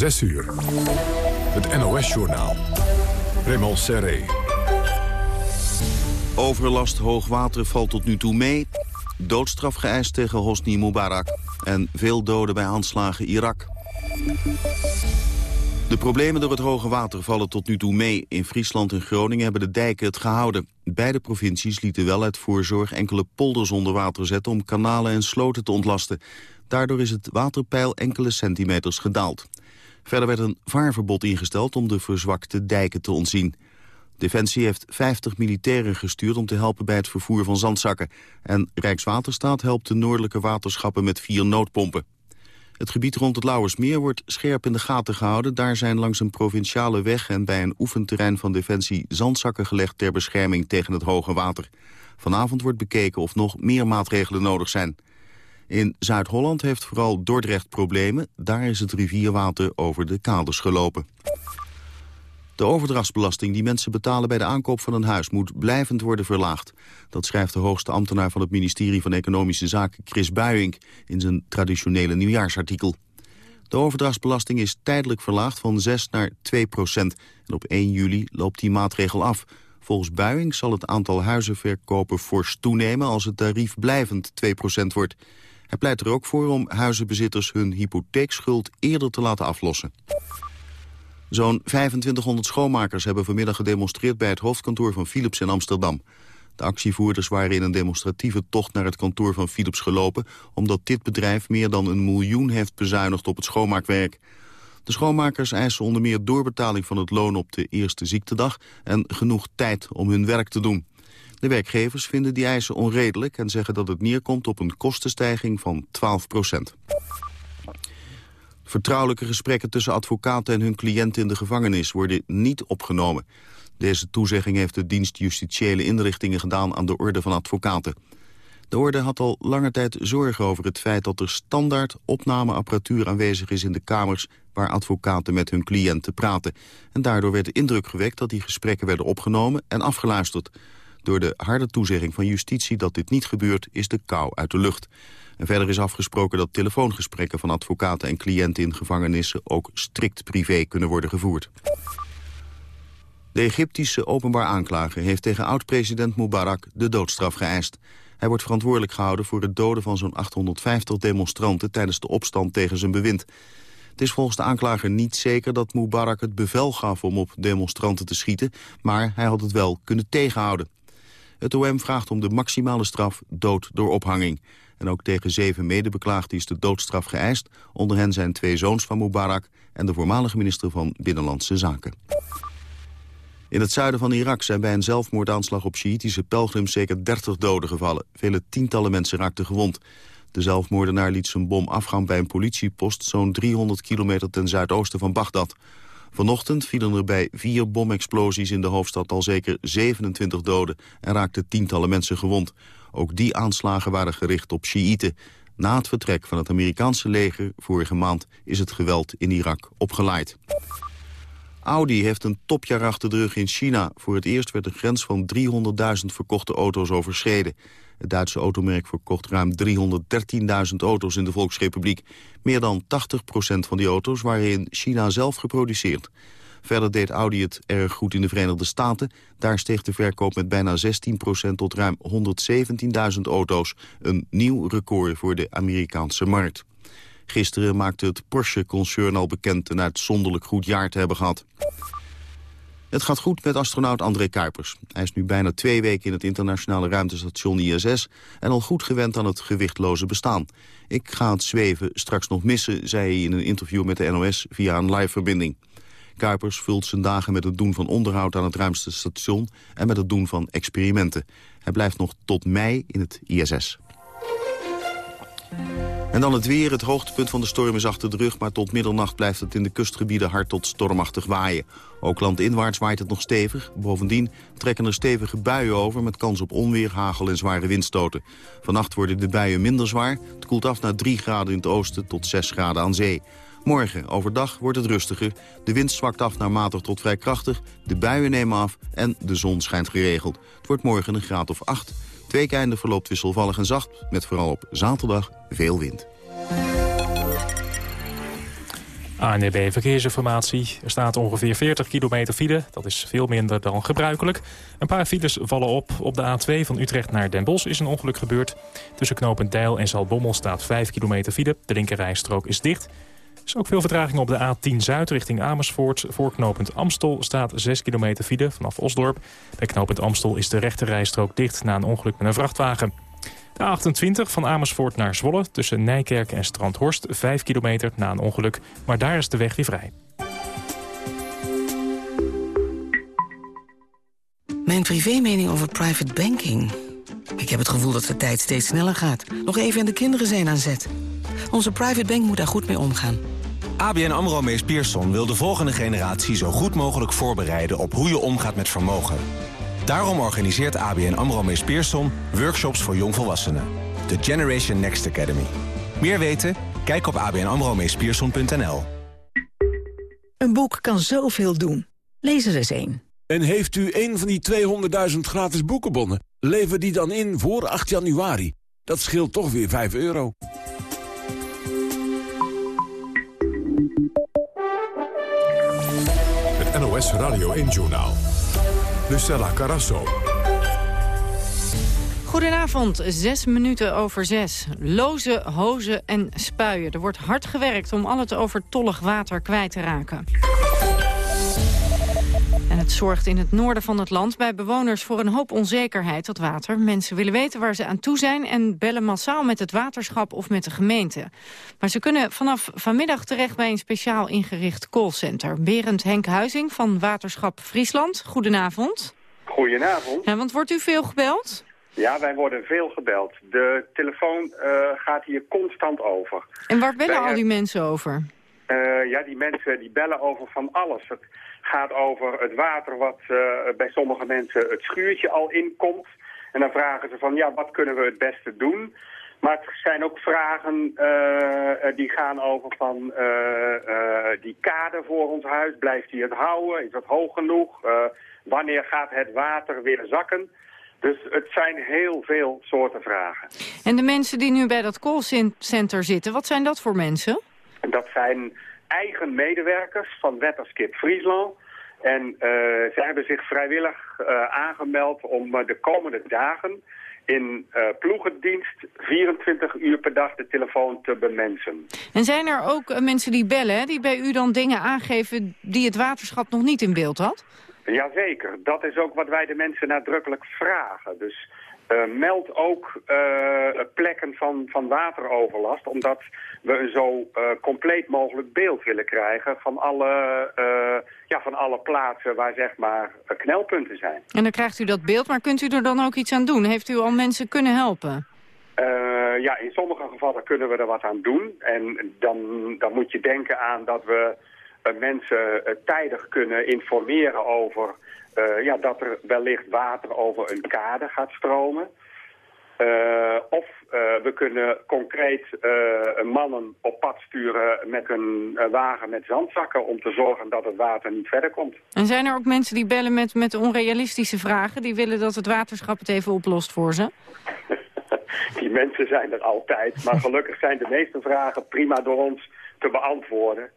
6 uur. Het NOS-journaal. Raymond Serré. Overlast hoogwater valt tot nu toe mee. Doodstraf geëist tegen Hosni Mubarak. En veel doden bij aanslagen Irak. De problemen door het hoge water vallen tot nu toe mee. In Friesland en Groningen hebben de dijken het gehouden. Beide provincies lieten wel uit voorzorg enkele polders onder water zetten... om kanalen en sloten te ontlasten. Daardoor is het waterpeil enkele centimeters gedaald. Verder werd een vaarverbod ingesteld om de verzwakte dijken te ontzien. Defensie heeft 50 militairen gestuurd om te helpen bij het vervoer van zandzakken. En Rijkswaterstaat helpt de noordelijke waterschappen met vier noodpompen. Het gebied rond het Lauwersmeer wordt scherp in de gaten gehouden. Daar zijn langs een provinciale weg en bij een oefenterrein van Defensie zandzakken gelegd ter bescherming tegen het hoge water. Vanavond wordt bekeken of nog meer maatregelen nodig zijn. In Zuid-Holland heeft vooral Dordrecht problemen. Daar is het rivierwater over de kaders gelopen. De overdrachtsbelasting die mensen betalen bij de aankoop van een huis moet blijvend worden verlaagd. Dat schrijft de hoogste ambtenaar van het ministerie van Economische Zaken Chris Buijink in zijn traditionele nieuwjaarsartikel. De overdrachtsbelasting is tijdelijk verlaagd van 6 naar 2 procent. En op 1 juli loopt die maatregel af. Volgens Buijing zal het aantal huizen verkopen fors toenemen als het tarief blijvend 2 procent wordt. Hij pleit er ook voor om huizenbezitters hun hypotheekschuld eerder te laten aflossen. Zo'n 2500 schoonmakers hebben vanmiddag gedemonstreerd bij het hoofdkantoor van Philips in Amsterdam. De actievoerders waren in een demonstratieve tocht naar het kantoor van Philips gelopen... omdat dit bedrijf meer dan een miljoen heeft bezuinigd op het schoonmaakwerk. De schoonmakers eisen onder meer doorbetaling van het loon op de eerste ziektedag... en genoeg tijd om hun werk te doen. De werkgevers vinden die eisen onredelijk en zeggen dat het neerkomt op een kostenstijging van 12 procent. Vertrouwelijke gesprekken tussen advocaten en hun cliënten in de gevangenis worden niet opgenomen. Deze toezegging heeft de dienst justitiële inrichtingen gedaan aan de orde van advocaten. De orde had al lange tijd zorgen over het feit dat er standaard opnameapparatuur aanwezig is in de kamers waar advocaten met hun cliënten praten. En daardoor werd de indruk gewekt dat die gesprekken werden opgenomen en afgeluisterd. Door de harde toezegging van justitie dat dit niet gebeurt, is de kou uit de lucht. En verder is afgesproken dat telefoongesprekken van advocaten en cliënten in gevangenissen ook strikt privé kunnen worden gevoerd. De Egyptische openbaar aanklager heeft tegen oud-president Mubarak de doodstraf geëist. Hij wordt verantwoordelijk gehouden voor het doden van zo'n 850 demonstranten tijdens de opstand tegen zijn bewind. Het is volgens de aanklager niet zeker dat Mubarak het bevel gaf om op demonstranten te schieten, maar hij had het wel kunnen tegenhouden. Het OM vraagt om de maximale straf dood door ophanging. En ook tegen zeven medebeklaagden is de doodstraf geëist. Onder hen zijn twee zoons van Mubarak en de voormalige minister van Binnenlandse Zaken. In het zuiden van Irak zijn bij een zelfmoordaanslag op Sjiitische pelgrims zeker 30 doden gevallen. Vele tientallen mensen raakten gewond. De zelfmoordenaar liet zijn bom afgaan bij een politiepost zo'n 300 kilometer ten zuidoosten van Bagdad. Vanochtend vielen er bij vier bomexplosies in de hoofdstad al zeker 27 doden en raakten tientallen mensen gewond. Ook die aanslagen waren gericht op Sjiïten. Na het vertrek van het Amerikaanse leger vorige maand is het geweld in Irak opgeleid. Audi heeft een topjaar achter de rug in China. Voor het eerst werd de grens van 300.000 verkochte auto's overschreden. Het Duitse automerk verkocht ruim 313.000 auto's in de Volksrepubliek. Meer dan 80% van die auto's waren in China zelf geproduceerd. Verder deed Audi het erg goed in de Verenigde Staten. Daar steeg de verkoop met bijna 16% tot ruim 117.000 auto's. Een nieuw record voor de Amerikaanse markt. Gisteren maakte het Porsche-concern al bekend een uitzonderlijk goed jaar te hebben gehad. Het gaat goed met astronaut André Kuipers. Hij is nu bijna twee weken in het internationale ruimtestation ISS... en al goed gewend aan het gewichtloze bestaan. Ik ga het zweven straks nog missen, zei hij in een interview met de NOS via een live-verbinding. Kuipers vult zijn dagen met het doen van onderhoud aan het ruimtestation... en met het doen van experimenten. Hij blijft nog tot mei in het ISS. En dan het weer. Het hoogtepunt van de storm is achter de rug... maar tot middernacht blijft het in de kustgebieden hard tot stormachtig waaien. Ook landinwaarts waait het nog stevig. Bovendien trekken er stevige buien over... met kans op onweer, hagel en zware windstoten. Vannacht worden de buien minder zwaar. Het koelt af naar 3 graden in het oosten tot 6 graden aan zee. Morgen overdag wordt het rustiger. De wind zwakt af naar matig tot vrij krachtig. De buien nemen af en de zon schijnt geregeld. Het wordt morgen een graad of 8. Het einde verloopt wisselvallig en zacht, met vooral op zaterdag veel wind. ANDB Verkeersinformatie. Er staat ongeveer 40 kilometer file. Dat is veel minder dan gebruikelijk. Een paar files vallen op. Op de A2 van Utrecht naar Den Bosch is een ongeluk gebeurd. Tussen knooppunt Deil en Zalbommel staat 5 kilometer file. De linkerrijstrook is dicht. Ook veel vertraging op de A10 Zuid richting Amersfoort. Voor knooppunt Amstel staat 6 kilometer file vanaf Osdorp. Bij knooppunt Amstel is de rechterrijstrook dicht na een ongeluk met een vrachtwagen. De 28 van Amersfoort naar Zwolle tussen Nijkerk en Strandhorst 5 kilometer na een ongeluk. Maar daar is de weg weer vrij. Mijn privémening over private banking. Ik heb het gevoel dat de tijd steeds sneller gaat. Nog even en de kinderen zijn aan zet. Onze private bank moet daar goed mee omgaan. ABN AMRO Mees Pierson wil de volgende generatie zo goed mogelijk voorbereiden op hoe je omgaat met vermogen. Daarom organiseert ABN AMRO Mees Pierson workshops voor jongvolwassenen. De Generation Next Academy. Meer weten? Kijk op abnamromeespierson.nl Een boek kan zoveel doen. Lees er eens één. En heeft u een van die 200.000 gratis boekenbonnen? Lever die dan in voor 8 januari. Dat scheelt toch weer 5 euro. Radio 1-journaal. Lucella Carasso. Goedenavond, zes minuten over zes. Lozen, hozen en spuien. Er wordt hard gewerkt om al het overtollig water kwijt te raken. En het zorgt in het noorden van het land bij bewoners voor een hoop onzekerheid, dat water. Mensen willen weten waar ze aan toe zijn en bellen massaal met het waterschap of met de gemeente. Maar ze kunnen vanaf vanmiddag terecht bij een speciaal ingericht callcenter. Berend Henk Huizing van Waterschap Friesland, goedenavond. Goedenavond. Ja, want wordt u veel gebeld? Ja, wij worden veel gebeld. De telefoon uh, gaat hier constant over. En waar bellen wij, al die mensen over? Uh, ja, die mensen die bellen over van alles. Het gaat over het water wat uh, bij sommige mensen het schuurtje al inkomt. En dan vragen ze van, ja, wat kunnen we het beste doen? Maar het zijn ook vragen uh, die gaan over van die kade voor ons huis. Blijft die het houden? Is dat hoog genoeg? wanneer gaat het water weer zakken? Dus het zijn heel veel soorten vragen. En de mensen die nu bij dat callcenter zitten, wat zijn dat voor mensen? Dat zijn eigen medewerkers van Wetterskip Friesland. En uh, ze hebben zich vrijwillig uh, aangemeld om uh, de komende dagen in ploegendienst 24 uur per dag de telefoon te bemensen. En zijn er ook mensen die bellen, die bij u dan dingen aangeven die het waterschap nog niet in beeld had? Jazeker, dat is ook wat wij de mensen nadrukkelijk vragen. Dus uh, meld ook uh, plekken van, van wateroverlast, omdat we een zo uh, compleet mogelijk beeld willen krijgen van alle, ja, van alle plaatsen waar zeg maar knelpunten zijn. En dan krijgt u dat beeld, maar kunt u er dan ook iets aan doen? Heeft u al mensen kunnen helpen? ja, in sommige gevallen kunnen we er wat aan doen. En dan, dan moet je denken aan dat we mensen tijdig kunnen informeren over uh, ja, dat er wellicht water over een kade gaat stromen. Uh, of uh, we kunnen concreet mannen op pad sturen met een wagen met zandzakken... om te zorgen dat het water niet verder komt. En zijn er ook mensen die bellen met, met onrealistische vragen? Die willen dat het waterschap het even oplost voor ze? die mensen zijn er altijd. Maar gelukkig zijn de meeste vragen prima door ons te beantwoorden.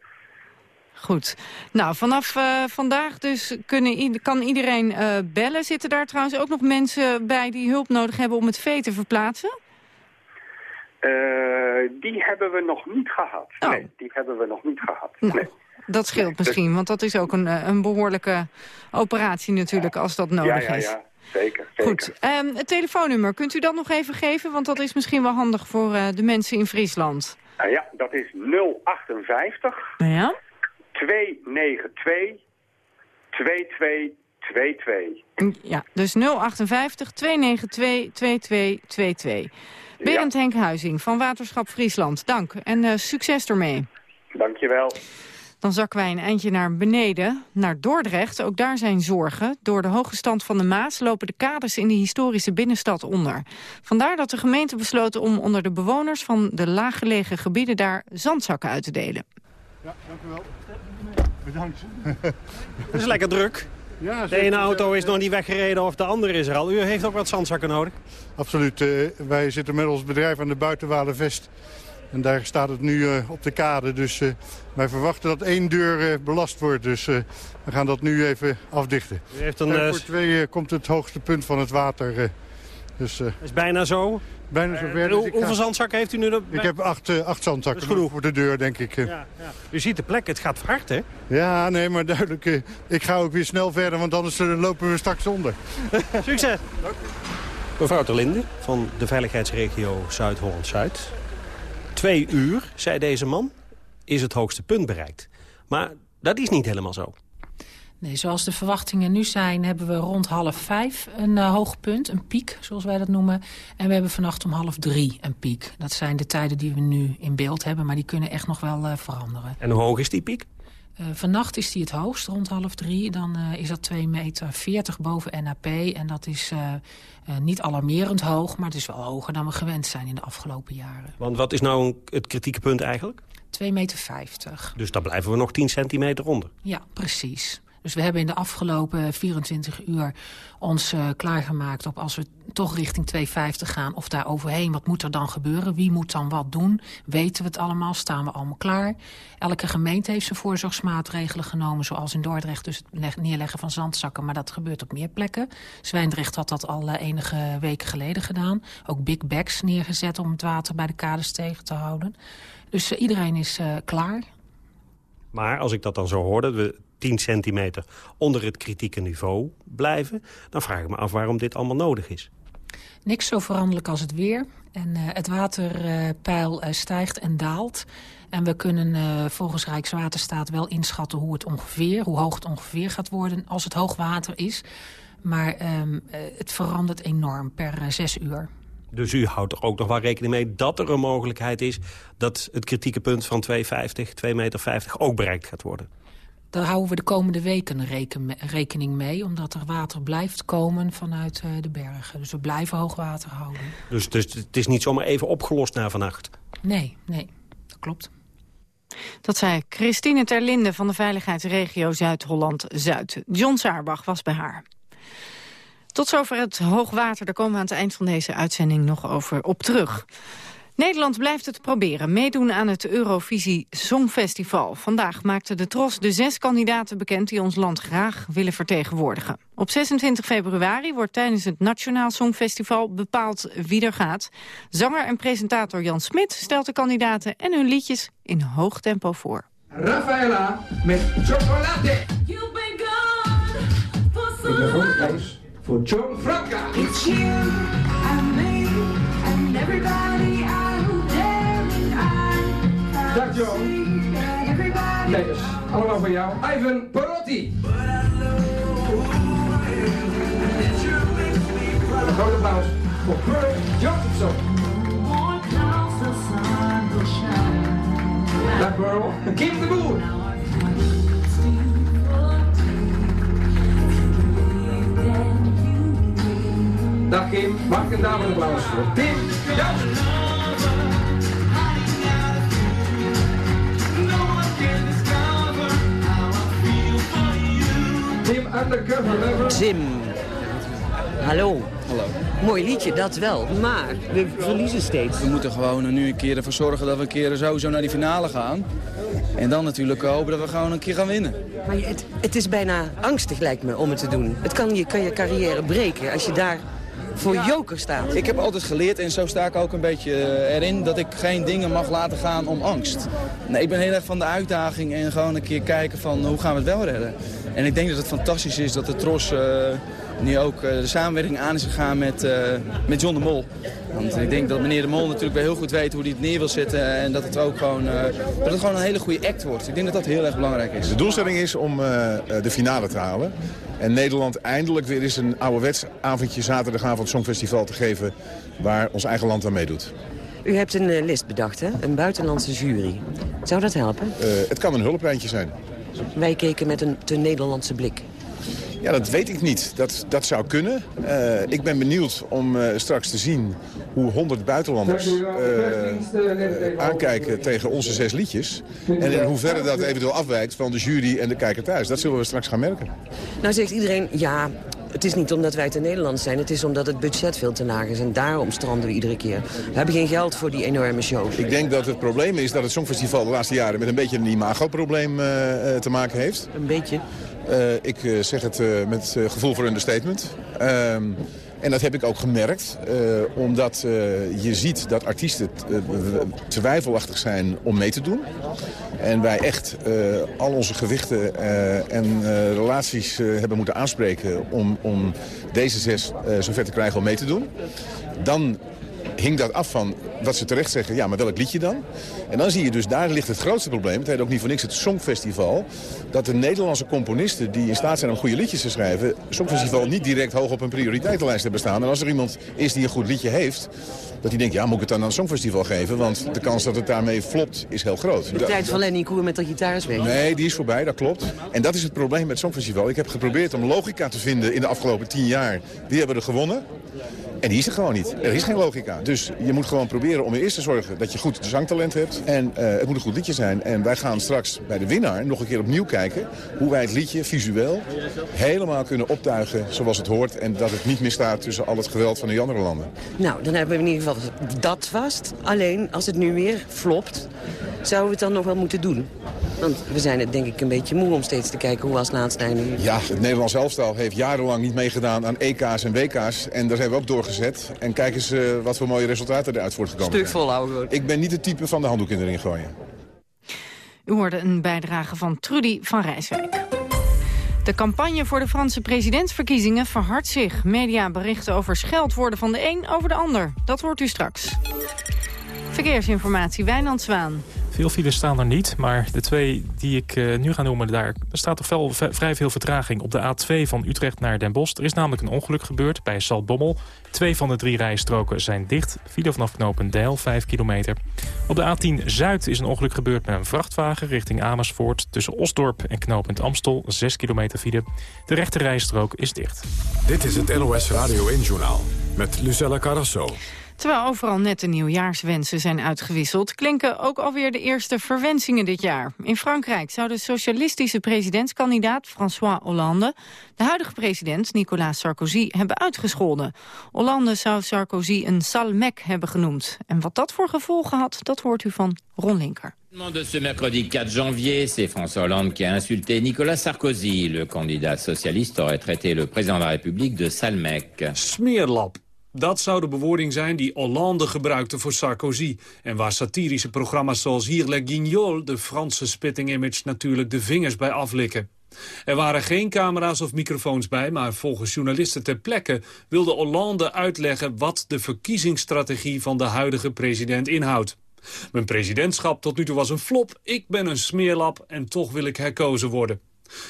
Goed. Nou, vanaf uh, vandaag dus kunnen, kan iedereen uh, bellen. Zitten daar trouwens ook nog mensen bij die hulp nodig hebben om het vee te verplaatsen? Uh, die hebben we nog niet gehad. Oh. Nee, die hebben we nog niet gehad. Nou, nee. Dat scheelt nee, misschien, dus... want dat is ook een, een behoorlijke operatie natuurlijk als dat nodig ja, ja, is. Ja, zeker. zeker. Goed. Um, het telefoonnummer, kunt u dat nog even geven? Want dat is misschien wel handig voor de mensen in Friesland. ja, dat is 058... Ja? 292 2222. Ja, dus 058 292 2222. Berend ja. Henk Huizing van Waterschap Friesland, dank. En uh, succes ermee. Dankjewel. Dan zakken wij een eindje naar beneden, naar Dordrecht. Ook daar zijn zorgen. Door de hoge stand van de Maas lopen de kaders in de historische binnenstad onder. Vandaar dat de gemeente besloten om onder de bewoners van de laaggelegen gebieden daar zandzakken uit te delen. Ja, dank u wel. Bedankt. Het is lekker druk. Ja, de ene auto is nog niet weggereden of de andere is er al. U heeft ook wat zandzakken nodig? Absoluut. Uh, wij zitten met ons bedrijf aan de Buitenwalenvest En daar staat het nu op de kade. Dus wij verwachten dat één deur belast wordt. Dus we gaan dat nu even afdichten. U heeft een, voor twee komt het hoogste punt van het water. dus, het is bijna zo. Bijna zover. Dus hoeveel zandzakken heeft u nu? Ik heb acht, acht zandzakken genoeg voor de deur, denk ik. Ja, ja. U ziet de plek, het gaat hard, hè? Ja, nee, maar duidelijk. ik ga ook weer snel verder, want anders lopen we straks onder. Succes! Mevrouw Terlinde van de veiligheidsregio Zuid-Holland-Zuid. Twee uur, zei deze man, is het hoogste punt bereikt. Maar dat is niet helemaal zo. Nee, zoals de verwachtingen nu zijn, hebben we rond half vijf een uh, hoogpunt, een piek, zoals wij dat noemen. En we hebben vannacht om half drie een piek. Dat zijn de tijden die we nu in beeld hebben, maar die kunnen echt nog wel uh, veranderen. En hoe hoog is die piek? Uh, vannacht is die het hoogst, rond half drie. Dan uh, is dat 2 meter 40 boven NAP. En dat is uh, niet alarmerend hoog, maar het is wel hoger dan we gewend zijn in de afgelopen jaren. Want wat is nou het kritieke punt eigenlijk? 2 meter 50. Dus daar blijven we nog 10 centimeter onder? Ja, precies. Dus we hebben in de afgelopen 24 uur ons uh, klaargemaakt op als we toch richting 250 gaan of daar overheen. Wat moet er dan gebeuren? Wie moet dan wat doen? Weten we het allemaal? Staan we allemaal klaar? Elke gemeente heeft zijn voorzorgsmaatregelen genomen. Zoals in Dordrecht dus het neerleggen van zandzakken. Maar dat gebeurt op meer plekken. Zwijndrecht had dat al uh, enige weken geleden gedaan. Ook big bags neergezet om het water bij de kades tegen te houden. Dus uh, iedereen is klaar. Maar als ik dat dan zo hoorde, we 10 centimeter onder het kritieke niveau blijven... dan vraag ik me af waarom dit allemaal nodig is. Niks zo veranderlijk als het weer. En uh, het waterpeil uh, stijgt en daalt. En we kunnen uh, volgens Rijkswaterstaat wel inschatten hoe, het ongeveer, hoe hoog het ongeveer gaat worden als het hoogwater is. Maar um, het verandert enorm per zes uur. Dus u houdt er ook nog wel rekening mee dat er een mogelijkheid is... dat het kritieke punt van 2,50, 2,50 meter ook bereikt gaat worden? Daar houden we de komende weken reken, rekening mee... omdat er water blijft komen vanuit uh, de bergen. Dus we blijven hoogwater houden. Dus, dus het is niet zomaar even opgelost na vannacht? Nee, nee, dat klopt. Dat zei Christine Terlinde van de veiligheidsregio Zuid-Holland-Zuid. John Saarbach was bij haar. Tot zover het hoogwater. Daar komen we aan het eind van deze uitzending nog over op terug. Nederland blijft het proberen, meedoen aan het Eurovisie Songfestival. Vandaag maakte de TROS de zes kandidaten bekend die ons land graag willen vertegenwoordigen. Op 26 februari wordt tijdens het Nationaal Songfestival bepaald wie er gaat. Zanger en presentator Jan Smit stelt de kandidaten en hun liedjes in hoog tempo voor. Rafaela met Chocolate. You've been gone voor John Franca. It's you and me and everybody out there. Dag John. Kijk eens, allemaal voor jou. Ivan Perotti. Een groot applaus voor Kurt Josephson. Dag Burl. Kim de Boer. Dag Kim, mag ik een dame applaus voor Tim Juist. Tim Undercover Lover. Tim. Hallo. Hallo. Mooi liedje, dat wel. Maar we verliezen steeds. We moeten gewoon nu een keer ervoor zorgen dat we een keer sowieso naar die finale gaan. En dan natuurlijk hopen dat we gewoon een keer gaan winnen. Maar het, het is bijna angstig lijkt me om het te doen. Het kan je, kan je carrière breken als je daar voor joker staat. Ik heb altijd geleerd, en zo sta ik ook een beetje eh, erin... dat ik geen dingen mag laten gaan om angst. Nee, ik ben heel erg van de uitdaging en gewoon een keer kijken van hoe gaan we het wel redden. En ik denk dat het fantastisch is dat de Tros uh, nu ook uh, de samenwerking aan is gegaan met, uh, met John de Mol. Want ik denk dat meneer de Mol natuurlijk wel heel goed weet hoe hij het neer wil zetten. En dat het ook gewoon, dat het gewoon een hele goede act wordt. Ik denk dat dat heel erg belangrijk is. De doelstelling is om de finale te halen. En Nederland eindelijk weer eens een ouderwets avondje zaterdagavond Songfestival te geven... waar ons eigen land aan meedoet. U hebt een uh, list bedacht, hè? Een buitenlandse jury. Zou dat helpen? Uh, het kan een hulplijntje zijn. Wij keken met een te Nederlandse blik. Ja, dat weet ik niet. Dat, dat zou kunnen. Uh, ik ben benieuwd om uh, straks te zien hoe honderd buitenlanders uh, aankijken tegen onze zes liedjes. En in hoeverre dat eventueel afwijkt van de jury en de kijker thuis. Dat zullen we straks gaan merken. Nou zegt iedereen, ja, Het is niet omdat wij te Nederland zijn, het is omdat het budget veel te laag is. En daarom stranden we iedere keer. We hebben geen geld voor die enorme show. Ik denk dat het probleem is dat het Songfestival de laatste jaren... met een beetje een imago-probleem uh, te maken heeft. Een beetje? Uh, ik zeg het met gevoel voor understatement. En dat heb ik ook gemerkt, uh, omdat uh, je ziet dat artiesten uh, twijfelachtig zijn om mee te doen. En wij echt al onze gewichten en relaties hebben moeten aanspreken om, om deze zes zover te krijgen om mee te doen. Dan hing dat af van wat ze terecht zeggen, ja, maar welk liedje dan? En dan zie je dus, daar ligt het grootste probleem. Het heet ook niet voor niks het Songfestival. Dat de Nederlandse componisten die in staat zijn om goede liedjes te schrijven... het Songfestival niet direct hoog op een prioriteitenlijst hebben staan. En als er iemand is die een goed liedje heeft... dat hij denkt, ja, moet ik het dan aan het Songfestival geven? Want de kans dat het daarmee flopt is heel groot. De tijd van Lenny Koer met de gitaarswing. Nee, die is voorbij, dat klopt. En dat is het probleem met het Songfestival. Ik heb geprobeerd om logica te vinden in de afgelopen tien jaar. Wie hebben er gewonnen? En die is er gewoon niet. Er is geen logica. Dus je moet gewoon proberen om eerst te zorgen dat je goed zangtalent hebt. En uh, het moet een goed liedje zijn. En wij gaan straks bij de winnaar nog een keer opnieuw kijken... hoe wij het liedje visueel helemaal kunnen optuigen zoals het hoort. En dat het niet meer staat tussen al het geweld van de andere landen. Nou, dan hebben we in ieder geval dat vast. Alleen, als het nu weer flopt, zouden we het dan nog wel moeten doen. Want we zijn het denk ik een beetje moe om steeds te kijken hoe als laatste eindigen. Ja, het Nederlands elftal heeft jarenlang niet meegedaan aan EK's en WK's. En daar zijn we ook doorgezet. En kijk eens uh, wat voor mooie resultaten eruit voortgekomen Stuk volhouden. Ik ben niet het type van de handdoek in de ring gooien. U hoorde een bijdrage van Trudy van Rijswijk. De campagne voor de Franse presidentsverkiezingen verhardt zich. Media berichten over scheldwoorden van de een over de ander. Dat hoort u straks. Verkeersinformatie, Wijnand Zwaan. Veel files staan er niet, maar de twee die ik uh, nu ga noemen... daar staat toch wel vrij veel vertraging op de A2 van Utrecht naar Den Bosch. Er is namelijk een ongeluk gebeurd bij Saltbommel. Twee van de drie rijstroken zijn dicht. File vanaf knopen Deil, 5 kilometer. Op de A10 Zuid is een ongeluk gebeurd met een vrachtwagen richting Amersfoort. Tussen Osdorp en knooppunt Amstel, 6 kilometer file. De rechte rijstrook is dicht. Dit is het NOS Radio 1-journaal met Lucella Carrasso. Terwijl overal net de nieuwjaarswensen zijn uitgewisseld... klinken ook alweer de eerste verwensingen dit jaar. In Frankrijk zou de socialistische presidentskandidaat François Hollande... de huidige president Nicolas Sarkozy hebben uitgescholden. Hollande zou Sarkozy een salmec hebben genoemd. En wat dat voor gevolgen had, dat hoort u van Ron Linker. De ce mercredi 4 janvier, c'est François Hollande qui a insulté Nicolas Sarkozy. Le candidat socialiste aurait traité le président de la République de salmec. Smeerlap. Dat zou de bewoording zijn die Hollande gebruikte voor Sarkozy... en waar satirische programma's zoals Hier le Guignol... de Franse spitting image natuurlijk de vingers bij aflikken. Er waren geen camera's of microfoons bij... maar volgens journalisten ter plekke wilde Hollande uitleggen... wat de verkiezingsstrategie van de huidige president inhoudt. Mijn presidentschap tot nu toe was een flop, ik ben een smeerlap... en toch wil ik herkozen worden.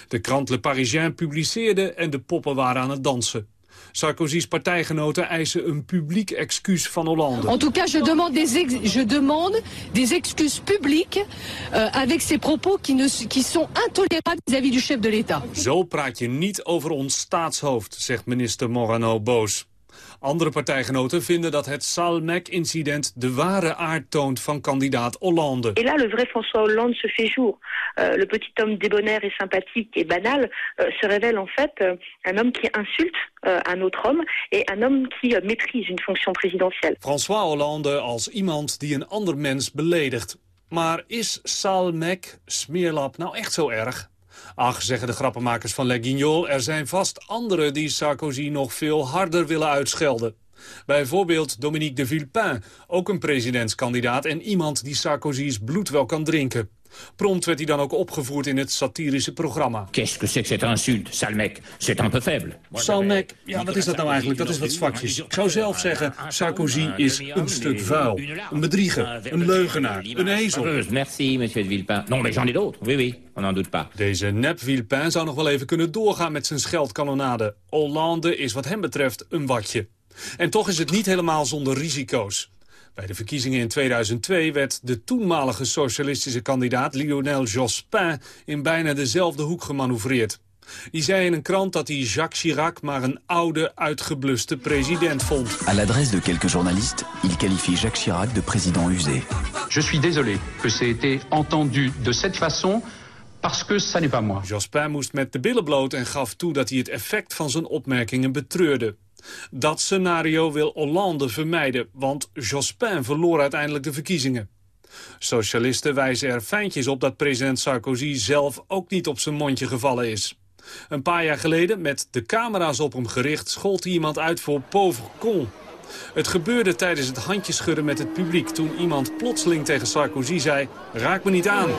De krant Le Parisien publiceerde en de poppen waren aan het dansen. Sarkozy's partijgenoten eisen een publiek excuus van Hollande. En tout cas, je demande des, ex je demande des excuses publiques euh, avec ces propos qui, ne, qui sont intolérables vis-à-vis -vis du chef de l'État. Zo praat je niet over ons staatshoofd, zegt minister Morano boos. Andere partijgenoten vinden dat het Salmek-incident de ware aard toont van kandidaat Hollande. Et là, le vrai François Hollande se fait jour. Uh, le petit homme débonnaire et sympathique et banal uh, se révèle en fait uh, un homme qui insulte un autre homme et un homme qui maîtrise une fonction présidentielle. François Hollande als iemand die een ander mens beledigt. Maar is Salmek, smeerlap, nou echt zo erg? Ach, zeggen de grappenmakers van Le Guignol, er zijn vast anderen die Sarkozy nog veel harder willen uitschelden. Bijvoorbeeld Dominique de Villepin, ook een presidentskandidaat en iemand die Sarkozy's bloed wel kan drinken. Prompt werd hij dan ook opgevoerd in het satirische programma. Qu'est-ce que c'est que cette insulte, salmec? C'est un peu faible. Salmec, ja, wat is dat nou eigenlijk? Dat is wat zwakjes. Ik zou zelf zeggen, Sarkozy is een stuk vuil. Een bedrieger, een leugenaar, een ezel. Merci, monsieur de Villepin. Non, mais j'en ai d'autres, oui, oui, on n'en doute pas. Deze nep Villepin zou nog wel even kunnen doorgaan met zijn scheldkanonade. Hollande is wat hem betreft een watje. En toch is het niet helemaal zonder risico's. Bij de verkiezingen in 2002 werd de toenmalige socialistische kandidaat Lionel Jospin in bijna dezelfde hoek gemanoeuvreerd. Die zei in een krant dat hij Jacques Chirac maar een oude, uitgebluste president vond. À l'adresse de quelques journalistes, il qualifie Jacques Chirac de président usé. Je suis désolé que c'est été entendu de cette façon Parce que ça n'est pas moi. Jospin moest met de billen bloot en gaf toe dat hij het effect van zijn opmerkingen betreurde. Dat scenario wil Hollande vermijden, want Jospin verloor uiteindelijk de verkiezingen. Socialisten wijzen er fijntjes op dat president Sarkozy zelf ook niet op zijn mondje gevallen is. Een paar jaar geleden, met de camera's op hem gericht, schold hij iemand uit voor pauvre con. Het gebeurde tijdens het handjeschudden met het publiek... toen iemand plotseling tegen Sarkozy zei... raak me niet aan.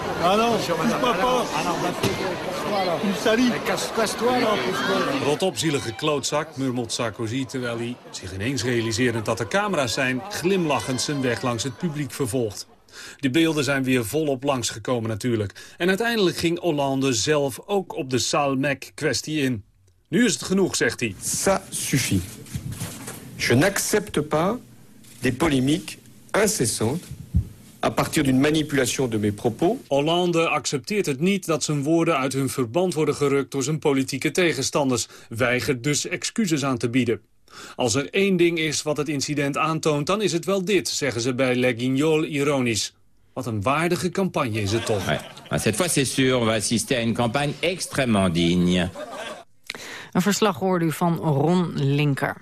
Rot op, zielige klootzak, murmelt Sarkozy... terwijl hij, zich ineens realiserend dat er camera's zijn... glimlachend zijn weg langs het publiek vervolgt. De beelden zijn weer volop langsgekomen natuurlijk. En uiteindelijk ging Hollande zelf ook op de Salmec-kwestie in. Nu is het genoeg, zegt hij. Ça suffit. Je n'accepte pas des polémiques incessantes à partir d'une manipulation de mes propos. Hollande accepteert het niet dat zijn woorden uit hun verband worden gerukt door zijn politieke tegenstanders, weigert dus excuses aan te bieden. Als er één ding is wat het incident aantoont, dan is het wel dit, zeggen ze bij Le Guignol ironisch. Wat een waardige campagne is het toch. Ouais. Cette fois, c'est sûr, on va assister à une campagne extrêmement digne. Een verslag hoorde u van Ron Linker.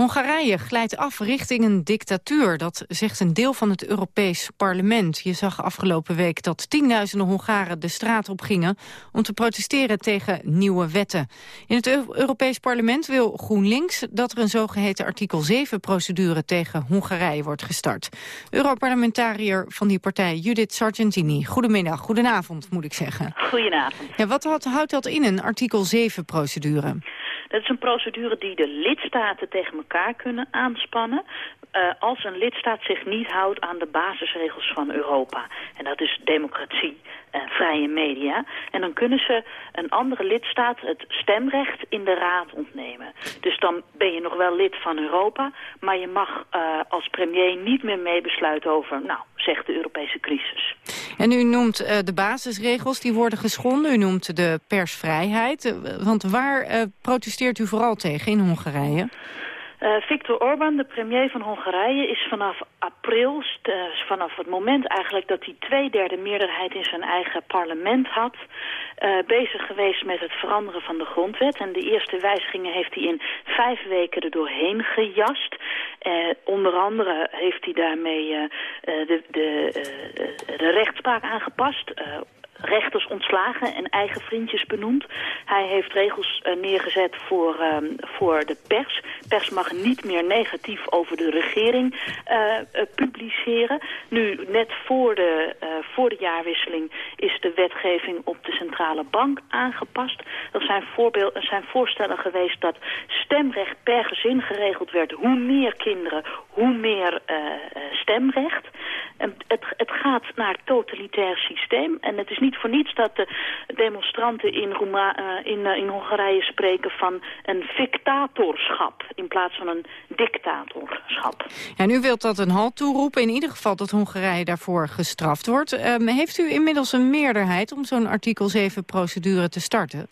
Hongarije glijdt af richting een dictatuur. Dat zegt een deel van het Europees parlement. Je zag afgelopen week dat tienduizenden Hongaren de straat op gingen... om te protesteren tegen nieuwe wetten. In het Europees parlement wil GroenLinks... dat er een zogeheten artikel 7-procedure tegen Hongarije wordt gestart. Europarlementariër van die partij Judith Sargentini. Goedemiddag, goedenavond moet ik zeggen. Goedenavond. Ja, wat houdt dat in, een artikel 7-procedure? Dat is een procedure die de lidstaten tegen elkaar kunnen aanspannen... Uh, als een lidstaat zich niet houdt aan de basisregels van Europa. En dat is democratie en vrije media. En dan kunnen ze een andere lidstaat het stemrecht in de raad ontnemen. Dus dan ben je nog wel lid van Europa... maar je mag uh, als premier niet meer meebesluiten over... nou, zegt de Europese crisis. En u noemt uh, de basisregels, die worden geschonden. U noemt de persvrijheid. want waar protesteert u vooral tegen in Hongarije? Uh, Viktor Orbán, de premier van Hongarije, is vanaf april, uh, vanaf het moment eigenlijk dat hij twee derde meerderheid in zijn eigen parlement had, uh, bezig geweest met het veranderen van de grondwet. En de eerste wijzigingen heeft hij in vijf weken er doorheen gejast. onder andere heeft hij daarmee de, de, de rechtspraak aangepast rechters ontslagen en eigen vriendjes benoemd. Hij heeft regels uh, neergezet voor, uh, voor de pers. Pers mag niet meer negatief over de regering uh, publiceren. Nu, net voor de, voor de jaarwisseling is de wetgeving op de centrale bank aangepast. Er zijn, er zijn voorstellen geweest dat stemrecht per gezin geregeld werd. Hoe meer kinderen, hoe meer stemrecht. En het, het gaat naar totalitair systeem. En het is niet voor niets dat de demonstranten in, Roema uh, in, Hongarije spreken van een dictatorschap in plaats van een dictatorschap. Ja, en u wilt dat een halt toeroepen, in ieder geval dat Hongarije daarvoor gestraft wordt. Um, heeft u inmiddels een meerderheid om zo'n artikel 7 procedure te starten?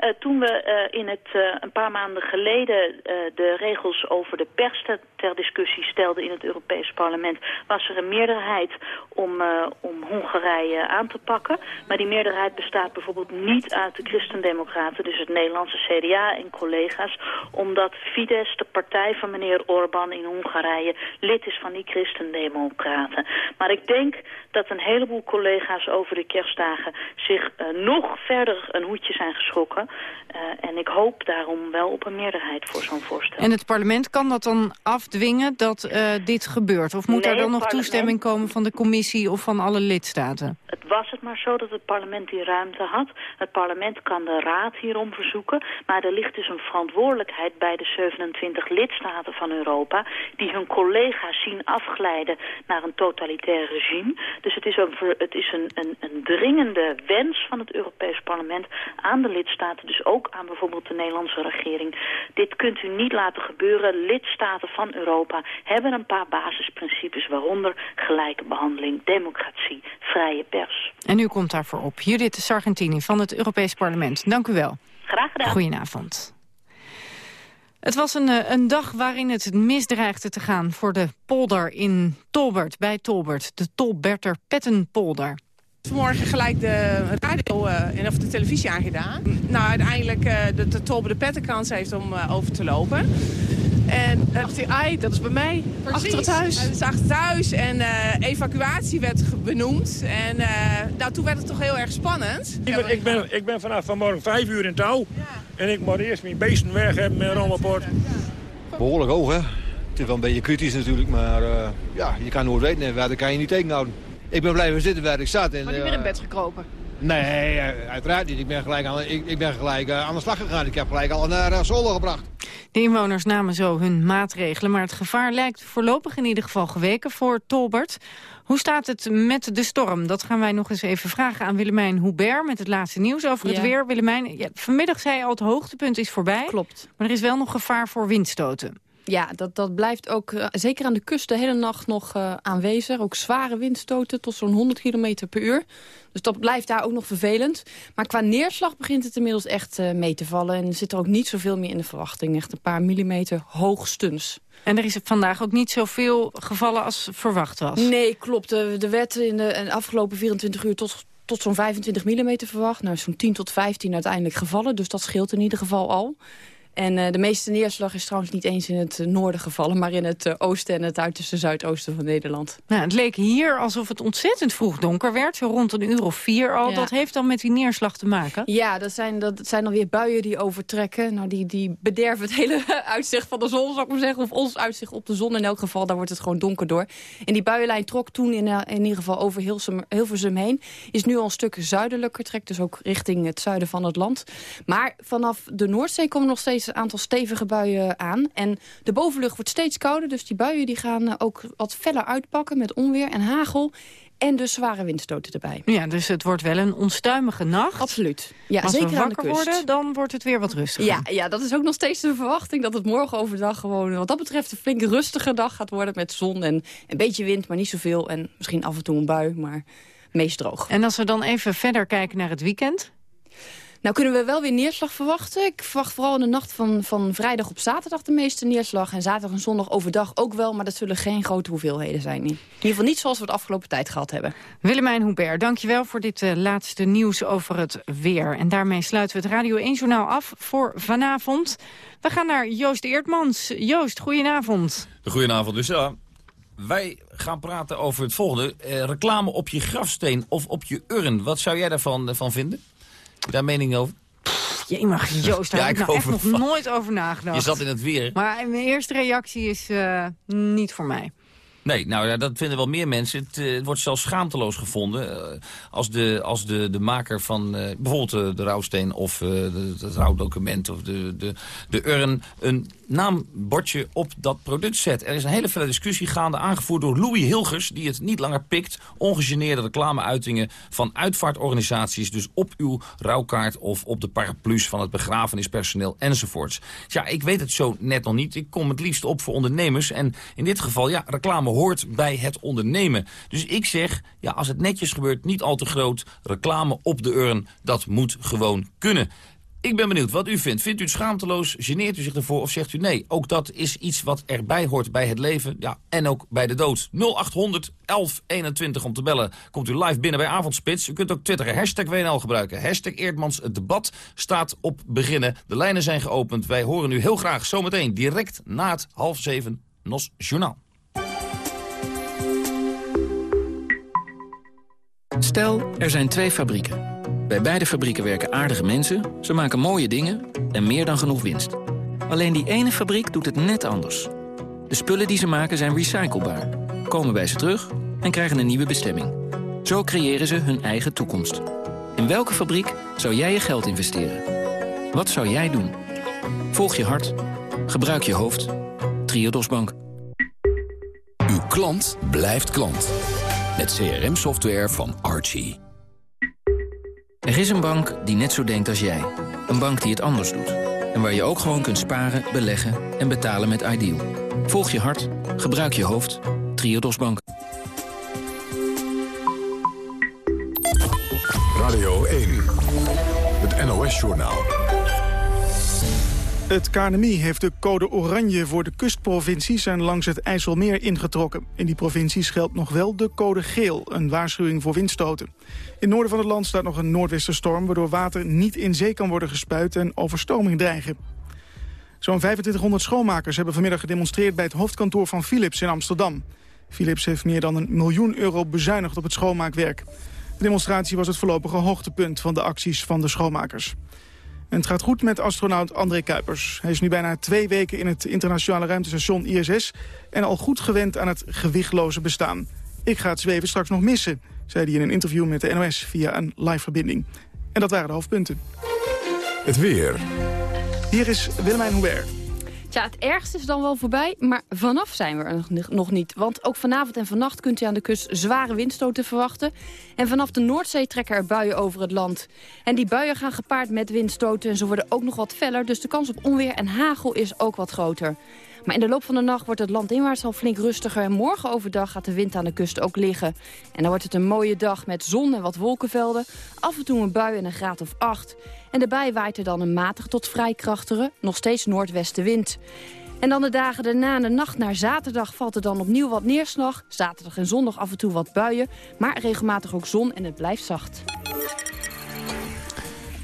Uh, toen we uh, in het, uh, een paar maanden geleden de regels over de pers ter, ter, discussie stelden in het Europees Parlement, was er een meerderheid om, om Hongarije aan te pakken. Maar die meerderheid bestaat bijvoorbeeld niet uit de Christendemocraten, dus het Nederlandse CDA en collega's, omdat Fidesz, de partij van meneer Orbán in Hongarije, lid is van die Christendemocraten. Maar ik denk dat een heleboel collega's over de kerstdagen zich nog verder een hoedje zijn geschrokken. Uh, en ik hoop daarom wel op een meerderheid voor zo'n voorstel. En het parlement kan dat dan afdwingen dat uh, dit gebeurt? Of moet nee, er dan nog toestemming komen van de commissie of van alle lidstaten? Het was het maar zo dat het parlement die ruimte had. Het parlement kan de raad hierom verzoeken. Maar er ligt dus een verantwoordelijkheid bij de 27 lidstaten van Europa... die hun collega's zien afglijden naar een totalitair regime. Dus het is een, het is een, een, een dringende wens van het Europees parlement aan de lidstaten... dus ook aan bijvoorbeeld de Nederlandse regering. Dit kunt u niet laten gebeuren. Lidstaten van Europa hebben een paar basisprincipes... waaronder gelijke behandeling, democratie, vrije pers. En u komt daarvoor op. Judith Sargentini van het Europees Parlement. Dank u wel. Graag gedaan. Goedenavond. Het was een, een dag waarin het misdreigde te gaan voor de polder in Tolbert, bij Tolbert. De Tolberter Pettenpolder. Vanmorgen gelijk de radio uh, en of de televisie aangedaan. Nou, uiteindelijk uh, de, de Tolbe de Pettenkans heeft om uh, over te lopen. En dacht hij, ai, dat is bij mij, Precies. achter het huis. Het is achter het huis en evacuatie werd benoemd. En nou, toen werd het toch heel erg spannend. Ik ben, ik ben, ik ben vanaf vanmorgen vijf uur in touw. Ja. En ik moet eerst mijn beesten weg hebben met een rommelport. Behoorlijk hoog, hè? Het is wel een beetje kritisch natuurlijk, maar ja, je kan nooit weten. Daar kan je niet tegenhouden. Ik ben blijven zitten waar ik zat. En, maar niet meer in bed gekropen? Nee, uiteraard niet. Ik ben gelijk aan, ik, ik ben gelijk, uh, aan de slag gegaan. Ik heb gelijk al naar uh, Zolder gebracht. De inwoners namen zo hun maatregelen, maar het gevaar lijkt voorlopig in ieder geval geweken voor Tolbert. Hoe staat het met de storm? Dat gaan wij nog eens even vragen aan Willemijn Hubert met het laatste nieuws over het weer. Willemijn, ja, vanmiddag zei je al het hoogtepunt is voorbij. Klopt. Maar er is wel nog gevaar voor windstoten. Ja, dat, dat blijft ook uh, zeker aan de kust de hele nacht nog uh, aanwezig. Ook zware windstoten tot zo'n 100 km per uur. Dus dat blijft daar ook nog vervelend. Maar qua neerslag begint het inmiddels echt uh, mee te vallen. En zit er ook niet zoveel meer in de verwachting. Echt een paar millimeter hoogstens. En er is vandaag ook niet zoveel gevallen als verwacht was? Nee, klopt. De, de wet in de, in de afgelopen 24 uur tot, tot zo'n 25 mm verwacht. Nou, zo'n 10 tot 15 uiteindelijk gevallen. Dus dat scheelt in ieder geval al. En uh, de meeste neerslag is trouwens niet eens in het uh, noorden gevallen... maar in het uh, oosten en het uiterste zuidoosten van Nederland. Nou, het leek hier alsof het ontzettend vroeg donker werd. Zo rond een uur of vier al. Ja. Dat heeft dan met die neerslag te maken? Ja, dat zijn, dat zijn dan weer buien die overtrekken. Nou, die, die bederven het hele uitzicht van de zon, zou ik maar zeggen. Of ons uitzicht op de zon in elk geval. Daar wordt het gewoon donker door. En die buienlijn trok toen in, in ieder geval over Hilsum, Hilversum heen. Is nu al een stuk zuidelijker. Trekt dus ook richting het zuiden van het land. Maar vanaf de Noordzee komen nog steeds een aantal stevige buien aan. En de bovenlucht wordt steeds kouder, dus die buien die gaan ook wat feller uitpakken met onweer en hagel. En dus zware windstoten erbij. Ja, dus het wordt wel een onstuimige nacht. Absoluut. Ja, als zeker we wakker worden, dan wordt het weer wat rustiger. Ja, ja, dat is ook nog steeds de verwachting dat het morgen overdag gewoon... wat dat betreft een flink rustige dag gaat worden met zon en een beetje wind, maar niet zoveel. En misschien af en toe een bui, maar meest droog. En als we dan even verder kijken naar het weekend... Nou kunnen we wel weer neerslag verwachten. Ik verwacht vooral in de nacht van, van vrijdag op zaterdag de meeste neerslag. En zaterdag en zondag overdag ook wel, maar dat zullen geen grote hoeveelheden zijn. In ieder geval niet zoals we het afgelopen tijd gehad hebben. Willemijn Hubert, dankjewel voor dit uh, laatste nieuws over het weer. En daarmee sluiten we het Radio 1 Journaal af voor vanavond. We gaan naar Joost Eertmans. Joost, goedenavond. Goedenavond, dus ja. Wij gaan praten over het volgende. Eh, reclame op je grafsteen of op je urn. Wat zou jij daarvan uh, van vinden? Daar mening over? Je mag Joost, daar ja, heb ik nou echt nog nooit over nagedacht. Je zat in het weer. Maar mijn eerste reactie is uh, niet voor mij. Nee, nou ja, dat vinden wel meer mensen. Het, uh, het wordt zelfs schaamteloos gevonden. Uh, als de, als de, de maker van uh, bijvoorbeeld de rouwsteen of het rouwdocument of de, de, de urn... een naambordje op dat product zet. Er is een hele felle discussie gaande, aangevoerd door Louis Hilgers... die het niet langer pikt, ongegeneerde reclameuitingen van uitvaartorganisaties... dus op uw rouwkaart of op de paraplu's van het begrafenispersoneel enzovoorts. Ja, ik weet het zo net nog niet. Ik kom het liefst op voor ondernemers. En in dit geval, ja, reclame hoort bij het ondernemen. Dus ik zeg, ja, als het netjes gebeurt, niet al te groot... reclame op de urn, dat moet gewoon kunnen. Ik ben benieuwd wat u vindt. Vindt u het schaamteloos? Geneert u zich ervoor? Of zegt u nee? Ook dat is iets wat erbij hoort bij het leven. Ja, en ook bij de dood. 0800 1121 om te bellen. Komt u live binnen bij Avondspits. U kunt ook twitteren. Hashtag WNL gebruiken. Hashtag Eerdmans. Het debat staat op beginnen. De lijnen zijn geopend. Wij horen u heel graag zometeen direct na het half zeven NOS Journaal. Stel, er zijn twee fabrieken. Bij beide fabrieken werken aardige mensen, ze maken mooie dingen en meer dan genoeg winst. Alleen die ene fabriek doet het net anders. De spullen die ze maken zijn recyclebaar, komen bij ze terug en krijgen een nieuwe bestemming. Zo creëren ze hun eigen toekomst. In welke fabriek zou jij je geld investeren? Wat zou jij doen? Volg je hart. Gebruik je hoofd. Triodos Bank. Uw klant blijft klant. Met CRM-software van Archie. Er is een bank die net zo denkt als jij. Een bank die het anders doet. En waar je ook gewoon kunt sparen, beleggen en betalen met Ideal. Volg je hart, gebruik je hoofd. Triodos Bank. Radio 1, het NOS-journaal. Het KNMI heeft de code oranje voor de kustprovincies en langs het IJsselmeer ingetrokken. In die provincies geldt nog wel de code geel, een waarschuwing voor windstoten. In het noorden van het land staat nog een noordwesterstorm... waardoor water niet in zee kan worden gespuit en overstroming dreigen. Zo'n 2500 schoonmakers hebben vanmiddag gedemonstreerd... bij het hoofdkantoor van Philips in Amsterdam. Philips heeft meer dan een miljoen euro bezuinigd op het schoonmaakwerk. De demonstratie was het voorlopige hoogtepunt van de acties van de schoonmakers. En het gaat goed met astronaut André Kuipers. Hij is nu bijna twee weken in het internationale ruimtestation ISS... en al goed gewend aan het gewichtloze bestaan. Ik ga het zweven straks nog missen, zei hij in een interview met de NOS via een live-verbinding. En dat waren de hoofdpunten. Het weer. Hier is Willemijn Hubert. Tja, het ergste is dan wel voorbij, maar vanaf zijn we er nog- nog niet. Want ook vanavond en vannacht kunt u aan de kust zware windstoten verwachten. En vanaf de Noordzee trekken er buien over het land. En die buien gaan gepaard met windstoten en ze worden ook nog wat feller. Dus de kans op onweer en hagel is ook wat groter. Maar in de loop van de nacht wordt het landinwaarts al flink rustiger... en morgen overdag gaat de wind aan de kust ook liggen. En dan wordt het een mooie dag met zon en wat wolkenvelden. Af en toe een bui en een graad of acht. En daarbij waait er dan een matig tot vrij krachtige, nog steeds noordwestenwind. En dan de dagen daarna, de nacht naar zaterdag, valt er dan opnieuw wat neerslag. Zaterdag en zondag af en toe wat buien, maar regelmatig ook zon en het blijft zacht.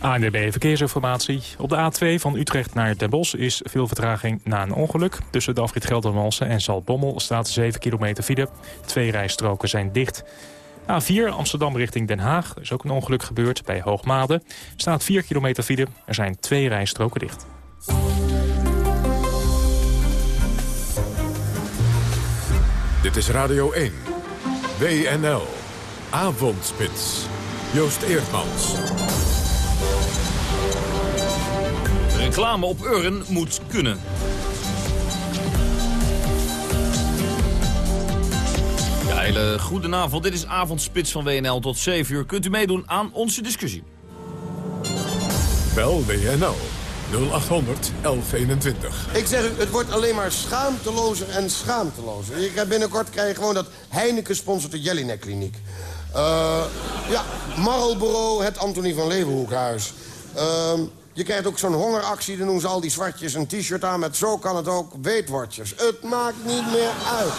ANWB Verkeersinformatie. Op de A2 van Utrecht naar Den Bosch is veel vertraging na een ongeluk. Tussen de afrit Geldermalsen en Zaltbommel staat 7 kilometer file. Twee rijstroken zijn dicht. A4 Amsterdam richting Den Haag. Is ook een ongeluk gebeurd bij Hoogmade. staat 4 kilometer file. Er zijn twee rijstroken dicht. Dit is Radio 1. WNL. Avondspits. Joost Eerdmans. Reclame op Urn moet kunnen. Ja, hele goedenavond. Dit is Avondspits van WNL tot 7 uur. Kunt u meedoen aan onze discussie. Bel WNL. 0800 1121. Ik zeg u, het wordt alleen maar schaamtelozer en schaamtelozer. Ik heb binnenkort krijg je gewoon dat Heineken sponsort de Jellinek Kliniek. Eh, ja, Marlboro, het Antonie van Leeuwenhoekhuis. Ehm, je krijgt ook zo'n hongeractie, dan doen ze al die zwartjes een t-shirt aan met zo kan het ook, weetwortjes. Het maakt niet meer uit.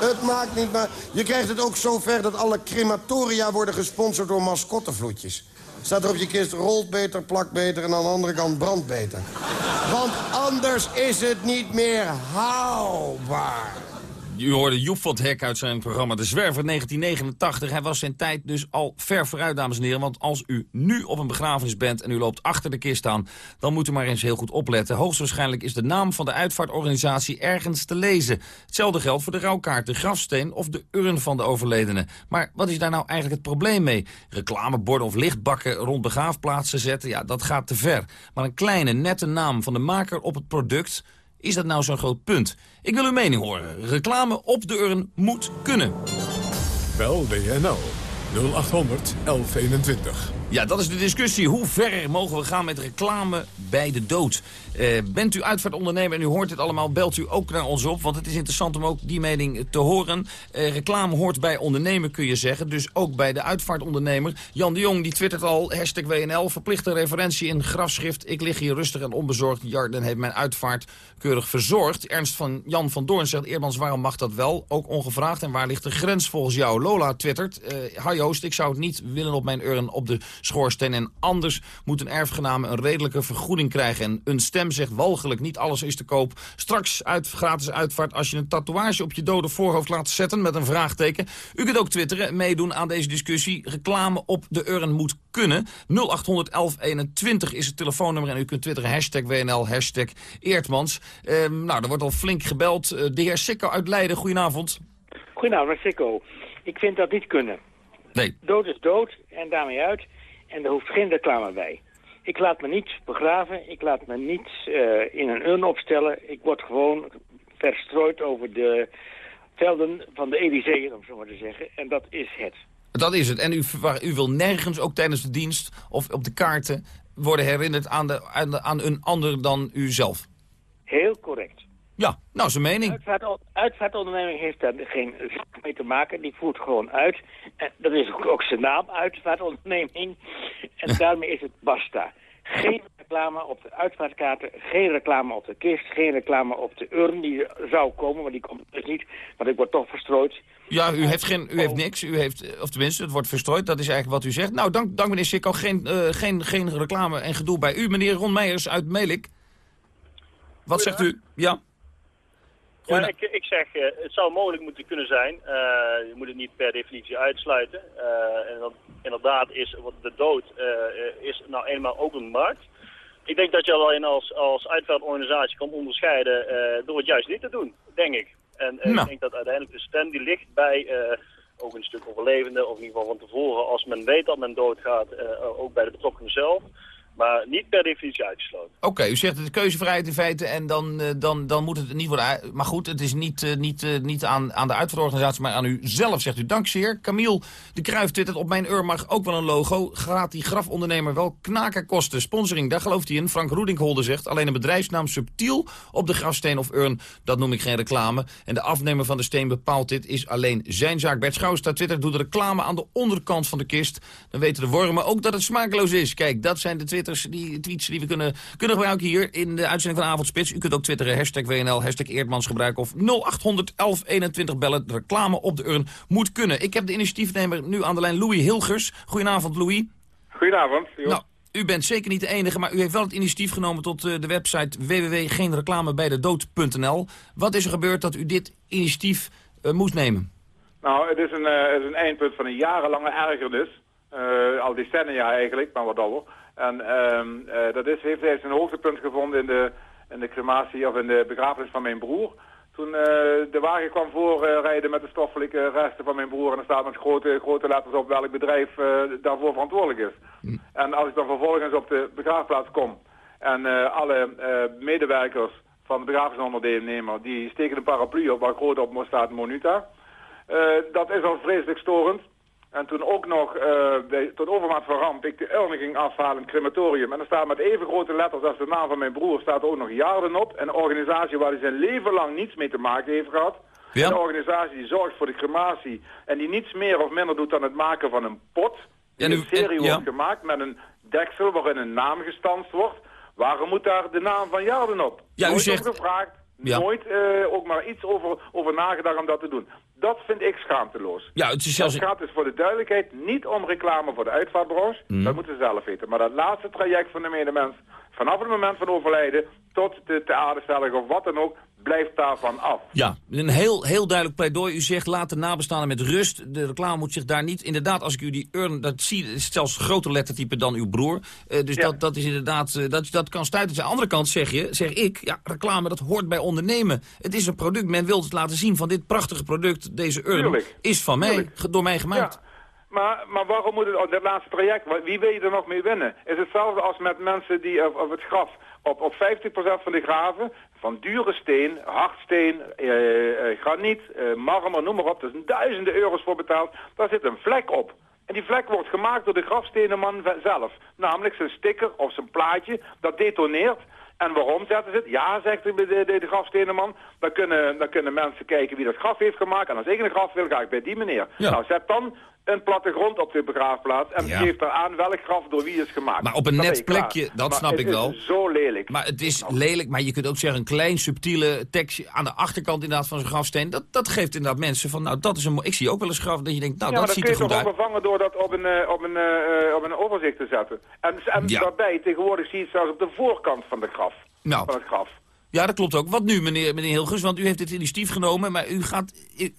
Het maakt niet meer... Je krijgt het ook zo ver dat alle crematoria worden gesponsord door mascottevloedjes. Staat er op je kist rolt beter, plakt beter en aan de andere kant brandt beter. Want anders is het niet meer haalbaar. U hoorde Joep van het Hek uit zijn programma De Zwerver 1989. Hij was zijn tijd dus al ver vooruit, dames en heren. Want als u nu op een begrafenis bent en u loopt achter de kist aan... dan moet u maar eens heel goed opletten. Hoogstwaarschijnlijk is de naam van de uitvaartorganisatie ergens te lezen. Hetzelfde geldt voor de rouwkaart, de grafsteen of de urn van de overledene. Maar wat is daar nou eigenlijk het probleem mee? Reclameborden of lichtbakken rond begraafplaatsen zetten, ja, dat gaat te ver. Maar een kleine, nette naam van de maker op het product... Is dat nou zo'n groot punt? Ik wil uw mening horen. Reclame op de urn moet kunnen. Bel WNL. 0800 1121. Ja, dat is de discussie. Hoe ver mogen we gaan met reclame bij de dood? Eh, bent u uitvaartondernemer en u hoort dit allemaal, belt u ook naar ons op. Want het is interessant om ook die mening te horen. Eh, reclame hoort bij ondernemer, kun je zeggen. Dus ook bij de uitvaartondernemer. Jan de Jong die twittert al, hashtag WNL, verplichte referentie in grafschrift. Ik lig hier rustig en onbezorgd. Jarden heeft mijn uitvaart keurig verzorgd. Ernst van Jan van Doorn zegt, Eermans, waarom mag dat wel? Ook ongevraagd. En waar ligt de grens volgens jou? Lola twittert, uh, hi Joost, ik zou het niet willen op mijn urn op de schoorsteen. En anders moet een erfgename een redelijke vergoeding krijgen. En een stem zegt walgelijk, niet alles is te koop. Straks uit, gratis uitvaart als je een tatoeage op je dode voorhoofd laat zetten met een vraagteken. U kunt ook twitteren, meedoen aan deze discussie. Reclame op de urn moet kunnen. 0800 1121 is het telefoonnummer en u kunt twitteren hashtag WNL, hashtag Eertmans. Ehm, nou, er wordt al flink gebeld. Eh, de heer Sikko uit Leiden, goedenavond. Goedenavond, Sikko. Ik vind dat niet kunnen. Nee. Dood is dood en daarmee uit. En er hoeft geen reclame bij. Ik laat me niet begraven. Ik laat me niet uh, in een urn opstellen. Ik word gewoon verstrooid over de velden van de Elysee, om zo maar te zeggen. En dat is het. Dat is het. En u, u wil nergens, ook tijdens de dienst of op de kaarten... worden herinnerd aan, de, aan, de, aan een ander dan u zelf. Heel correct. Ja, nou, zijn mening. Uitvaart, uitvaartonderneming heeft daar geen mee te maken. Die voert gewoon uit. En dat is ook zijn naam, uitvaartonderneming. En daarmee is het basta. Geen reclame op de uitvaartkaarten, geen reclame op de kist, geen reclame op de urn die zou komen, maar die komt dus niet, want ik word toch verstrooid. Ja, u heeft, geen, u heeft niks. U heeft, of tenminste, het wordt verstrooid. Dat is eigenlijk wat u zegt. Nou, dank, dank meneer Sikko. Geen, eh, geen, geen reclame en gedoe bij u. Meneer Ron Meijers uit Melik. Wat zegt u? Ja. Ja, ik, ik zeg, eh, het zou mogelijk moeten kunnen zijn. Eh, je moet het niet per definitie uitsluiten. Eh, en dat, inderdaad is wat de dood is nou eenmaal ook een markt. Ik denk dat je alleen als, als uitvaartorganisatie kan onderscheiden door het juist niet te doen, denk ik. En Nou. ik denk dat uiteindelijk de stem die ligt bij ook een stuk overlevende, of in ieder geval van tevoren, als men weet dat men doodgaat, ook bij de betrokkenen zelf. Maar niet per definitie uitgesloten. Oké, u zegt het keuzevrijheid in feite en dan, eh, dan, dan moet het niet worden... Maar goed, het is niet, eh, niet, eh, niet aan, aan de uitvoerorganisatie, maar aan u zelf, zegt u. Dank zeer. Camille de Kruijf twittert op mijn ur mag ook wel een logo. Gaat die grafondernemer wel knaken kosten? Sponsoring, daar gelooft hij in. Frank Roedinkholder zegt, alleen een bedrijfsnaam subtiel op de grafsteen of urn, dat noem ik geen reclame. En de afnemer van de steen bepaalt dit, is alleen zijn zaak. Bert Schouwsta twittert, doe de reclame aan de onderkant van de kist. Dan weten de wormen ook dat het smakeloos is. Kijk, dat zijn de twitters, die tweets die we kunnen, kunnen gebruiken hier in de uitzending van Avondspits. U kunt ook twitteren, hashtag WNL, hashtag Eerdmans gebruiken of 0800 1121 bellen. De reclame op de urn moet kunnen. Ik heb de initiatiefnemer nu aan de lijn, Louis Hilgers. Goedenavond, Louis. Goedenavond. joh. Nou, u bent zeker niet de enige, maar u heeft wel het initiatief genomen tot eh, de website www.geenreclamebijdedood.nl. Wat is er gebeurd dat u dit initiatief eh, moest nemen? Nou, het is een, het is een eindpunt van een jarenlange ergernis. Al decennia eigenlijk, maar wat ouder. En ehm, eh, dat is, heeft, heeft zijn hoogtepunt gevonden in de, in de crematie of in de begrafenis van mijn broer. Toen eh, de wagen kwam voorrijden met de stoffelijke resten van mijn broer... en er staat met grote, grote letters op welk bedrijf eh, daarvoor verantwoordelijk is. En als ik dan vervolgens op de begraafplaats kom... en eh, alle eh, medewerkers van de begrafenisondernemer... die steken een paraplu op waar groot op staat Monuta... Eh, dat is al vreselijk storend. En toen ook nog, eh, bij, tot overmaat van ramp, ik de urne ging afhalen in het crematorium. En er staat met even grote letters als de naam van mijn broer, staat ook nog Jarden op. Een organisatie waar hij zijn leven lang niets mee te maken heeft gehad. Een organisatie die zorgt voor de crematie en die niets meer of minder doet dan het maken van een pot. Die Ja, nu- in serie ja. wordt gemaakt met een deksel waarin een naam gestanst wordt. Waarom moet daar de naam van Jarden op? Ja, u zegt- gevraagd, Ja. nooit eh, ook maar iets over, over nagedacht om dat te doen. Dat vind ik schaamteloos. Ja, het is zelfs... Het gaat dus voor de duidelijkheid niet om reclame voor de uitvaartbranche. Mhm. Dat moeten ze zelf weten. Maar dat laatste traject van de medemens, vanaf het moment van overlijden tot de te aardestelling of wat dan ook, blijft daarvan af. Ja, een heel, heel duidelijk pleidooi. U zegt laat de nabestaanden met rust. De reclame moet zich daar niet... Inderdaad, als ik u die urn... Dat zie is zelfs groter lettertype dan uw broer. Eh, dus dat, dat is inderdaad... eh, dat, dat kan stuiten. Aan de andere kant zeg je, zeg ik... Ja, reclame, dat hoort bij ondernemen. Het is een product. Men wil het laten zien van dit prachtige product. Deze urn Tuurlijk. is van mij. Door mij gemaakt. Maar, maar waarom moet het, oh, dat laatste traject, wie wil je er nog mee winnen? Is hetzelfde als met mensen die op, op het graf, op, op 50% van de graven, van dure steen, hardsteen, eh, eh, graniet, eh, marmer, noem maar op, er zijn duizenden euro's voor betaald, daar zit een vlek op. En die vlek wordt gemaakt door de grafstenenman zelf. Namelijk zijn sticker of zijn plaatje, dat detoneert. En waarom zetten ze het? Ja, zegt de, de, de, de grafstenenman. Dan kunnen, dan kunnen mensen kijken wie dat graf heeft gemaakt. En als ik een graf wil, ga ik bij die meneer. Ja. Nou, zet dan een plattegrond op de begraafplaats. En Ja. geef eraan welk graf door wie is gemaakt. Maar op een net je klaar. plekje, dat Maar snap ik is wel. zo lelijk. Maar het is lelijk, maar je kunt ook zeggen een klein subtiele tekstje aan de achterkant inderdaad van zo'n grafsteen. Dat, dat geeft inderdaad mensen van, nou dat is een. Ik zie ook wel eens graf dat je denkt, nou ja, dat dat ziet kun er je goed toch uit. ook vervangen door dat op een, eh, op een, eh, op een overzicht te zetten. En, en Ja. daarbij, tegenwoordig zie je het zelfs op de voorkant van, de graf, Nou. van het graf. Ja, dat klopt ook. Wat nu, meneer, meneer Hilgers? Want u heeft dit initiatief genomen, maar u gaat,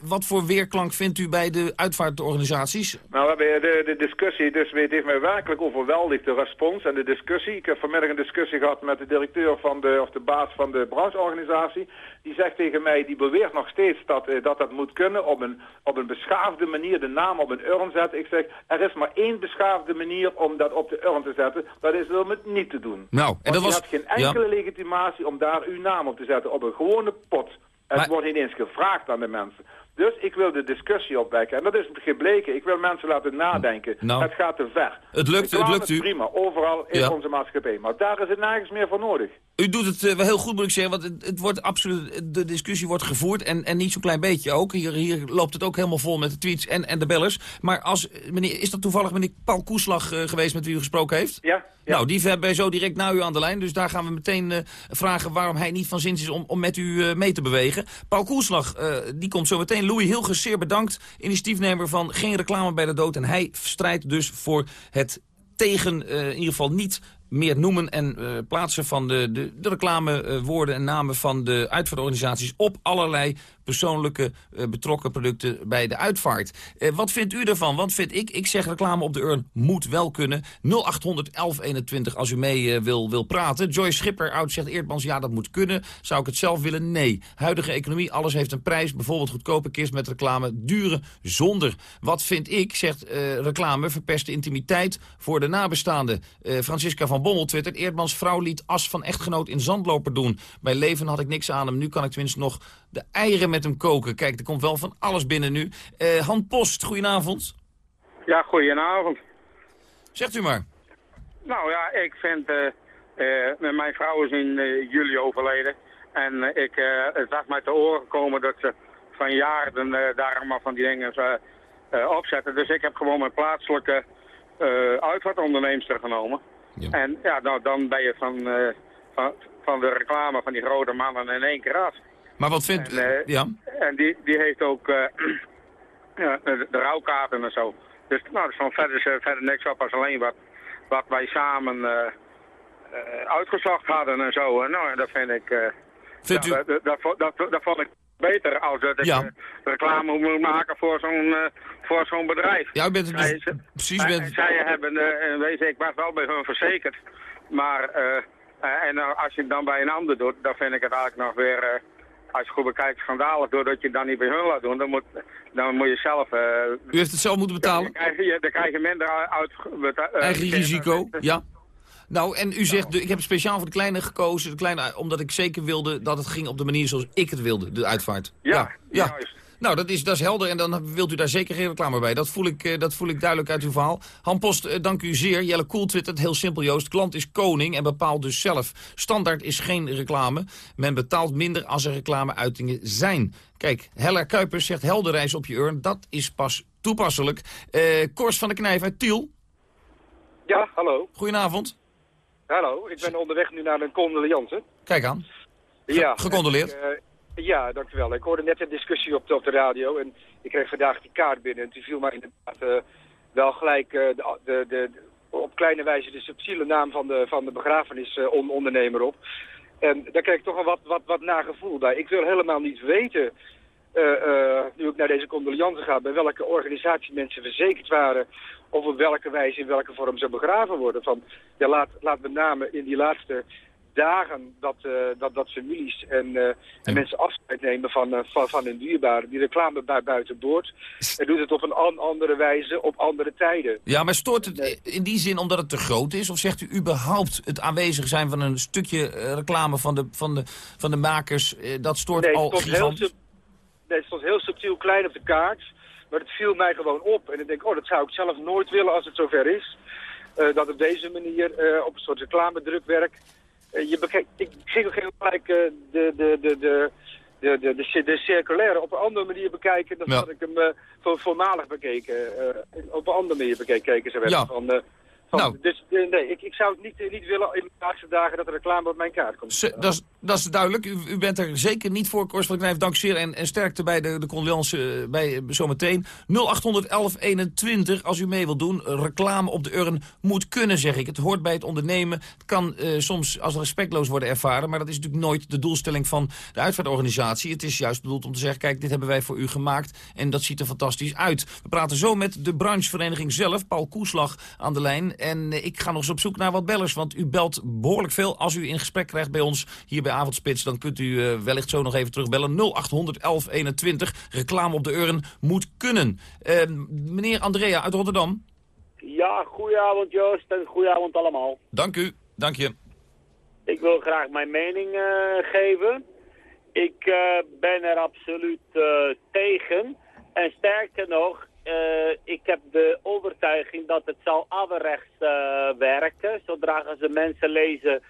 wat voor weerklank vindt u bij de uitvaartorganisaties? Nou, de, de discussie, dus het heeft mij werkelijk overweldigd, de respons en de discussie. Ik heb vanmiddag een discussie gehad met de directeur van de, of de baas van de brancheorganisatie. Die zegt tegen mij, die beweert nog steeds dat eh, dat, dat moet kunnen op een, op een beschaafde manier de naam op een urn zetten. Ik zeg, er is maar één beschaafde manier om dat op de urn te zetten. Dat is om het niet te doen. Nou, en Want dat je was... hebt geen ja. enkele legitimatie om daar uw naam op te zetten op een gewone pot. Het Maar- wordt niet eens gevraagd aan de mensen. Dus ik wil de discussie opwekken. En dat is gebleken. Ik wil mensen laten nadenken. Nou. het gaat te ver. Het lukt, het lukt u. prima, overal in Ja. onze maatschappij. Maar daar is het nergens meer voor nodig. U doet het eh, wel heel goed, moet ik zeggen, want het, het wordt absoluut, de discussie wordt gevoerd en, en niet zo'n klein beetje ook. Hier, hier loopt het ook helemaal vol met de tweets en, en de bellers. Maar als, meneer, is dat toevallig meneer Paul Koeslag eh, geweest met wie u gesproken heeft? Ja. Nou, die hebben wij zo direct na u aan de lijn, dus daar gaan we meteen eh, vragen waarom hij niet van zins is om, om met u eh, mee te bewegen. Paul Koeslag, eh, die komt zo meteen. Louis Hilgers, zeer bedankt, initiatiefnemer van Geen Reclame bij de Dood. En hij strijdt dus voor het tegen, in ieder geval niet meer noemen en plaatsen van de, de, de reclamewoorden en namen van de uitvaartorganisaties op allerlei persoonlijke eh, betrokken producten bij de uitvaart. Eh, wat vindt u ervan? Want vind ik, ik zeg reclame op de urn moet wel kunnen. 0800 1121 als u mee eh, wil, wil praten. Joyce Schipper, oud zegt Eerdmans, ja dat moet kunnen. Zou ik het zelf willen? Nee. Huidige economie, alles heeft een prijs. Bijvoorbeeld goedkope kist met reclame, dure zonder. Wat vind ik, zegt reclame, verpest de intimiteit voor de nabestaanden. Francisca van Bommel twittert, Eerdmans vrouw liet as van echtgenoot in zandloper doen. Bij leven had ik niks aan hem, nu kan ik tenminste nog de eieren met hem koken. Kijk, er komt wel van alles binnen nu. Eh Han Post, goedenavond. Ja, goedenavond. Zegt u maar. Nou ja, ik vind... eh, mijn vrouw is in juli overleden. En ik, het was mij te oren gekomen dat ze van jaren daar allemaal van die dingen opzetten. Dus ik heb gewoon mijn plaatselijke uitvaartonderneemster genomen. En ja, nou, dan ben je van, van, van de reclame van die grote mannen in één keer af. Maar wat vindt... En, ja. En die, die heeft ook eh, ja, de, de rouwkaarten en zo. Dus nou, er stond verder, eh, verder niks op als alleen wat, wat wij samen eh, uitgezocht hadden en zo. En nou, en dat vind ik... Vindt u- dat, dat, dat, dat, vond ik beter als dat ik Ja. reclame moet maken voor zo'n voor zo'n bedrijf. Ja, bent het dus- Zij- ze- precies, zij- bent- Zij hebben, eh, en wezen, ik was wel bij hun verzekerd. Maar, en als je het dan bij een ander doet, dan vind ik het eigenlijk nog weer... als je goed bekijkt, schandalig. Doordat je het dan niet bij hun laat doen, dan moet, dan moet je zelf... eh, U heeft het zelf moeten betalen? Dan krijg je, dan krijg je minder uit... eh, Eigen risico, ja. Nou, en u zegt, de- ik heb speciaal voor de kleine gekozen, de kleine, omdat ik zeker wilde dat het ging op de manier zoals ik het wilde, de uitvaart. Ja, ja. Nou, dat is, dat is helder en dan wilt u daar zeker geen reclame bij. Dat voel ik, eh, dat voel ik duidelijk uit uw verhaal. Han Post, eh, dank u zeer. Jelle Koel twittert, heel simpel Joost. Klant is koning en bepaalt dus zelf. Standaard is geen reclame. Men betaalt minder als er reclameuitingen zijn. Kijk, Hella Kuipers zegt helder reis op je urn. Dat is pas toepasselijk. Eh Kors van de Knijf uit Tiel. Ja, hallo. Goedenavond. Hallo, ik ben onderweg nu naar een condoleance. Kijk aan. Ja. gecondoleerd. Ik, eh, ja, dankjewel. Ik hoorde net een discussie op de, op de radio en ik kreeg vandaag die kaart binnen. En toen viel mij inderdaad eh, wel gelijk eh, de, de, de, op kleine wijze de subtiele naam van de, van de begrafenisondernemer op. En daar kreeg ik toch een wat, wat, wat nagevoel bij. Ik wil helemaal niet weten, eh, eh, nu ik naar deze condoleance ga, bij welke organisatie mensen verzekerd waren of op welke wijze, in welke vorm ze begraven worden. Van, ja, laat, laat met name in die laatste dagen dat, eh, dat, dat families en, eh, en mensen afscheid nemen van, eh, van, van hun dierbaren. Die reclame bij buiten boord. En doet het op een an- andere wijze, op andere tijden. Ja, maar stoort het in die zin omdat het te groot is? Of zegt u überhaupt het aanwezig zijn van een stukje reclame van de, van de, van de makers, dat stoort Nee, het al stond, heel gigantisch? nee, het stond heel subtiel klein op de kaart. Maar het viel mij gewoon op. En ik denk, oh, dat zou ik zelf nooit willen als het zover is. Eh, dat op deze manier, eh, op een soort reclamedrukwerk... eh, je bekijkt, ik ging ook heel gelijk eh, de, de, de, de, de, de, de, de circulaire op een andere manier bekijken... dan Ja. had ik hem eh, voor, voormalig bekeken. op een andere manier bekeken werden. Ja. Van, van, Nou. Dus nee, ik, ik zou het niet, niet willen in de laatste dagen dat er reclame op mijn kaart komt. Ze- Dat is, dat is duidelijk. U, u bent er zeker niet voor, Kors van Knijf. Dank zeer en, en sterkte bij de, de condoleance eh, bij, eh, zometeen. 0800 1121 als u mee wilt doen. Reclame op de urn moet kunnen, zeg ik. Het hoort bij het ondernemen. Het kan eh, soms als respectloos worden ervaren. Maar dat is natuurlijk nooit de doelstelling van de uitvaartorganisatie. Het is juist bedoeld om te zeggen, kijk, dit hebben wij voor u gemaakt. En dat ziet er fantastisch uit. We praten zo met de branchevereniging zelf, Paul Koeslag, aan de lijn. En ik ga nog eens op zoek naar wat bellers. Want u belt behoorlijk veel. Als u in gesprek krijgt bij ons hier bij Avondspits... dan kunt u eh, wellicht zo nog even terugbellen. 0800 1121. Reclame op de urn moet kunnen. Eh, meneer Andrea uit Rotterdam. Ja, goedenavond Joost en goedenavond allemaal. Dank u. Dank je. Ik wil graag mijn mening eh, geven. Ik ben er absoluut tegen. En sterker nog, ik heb de overtuiging dat het zal averechts werken. Zodra ze mensen lezen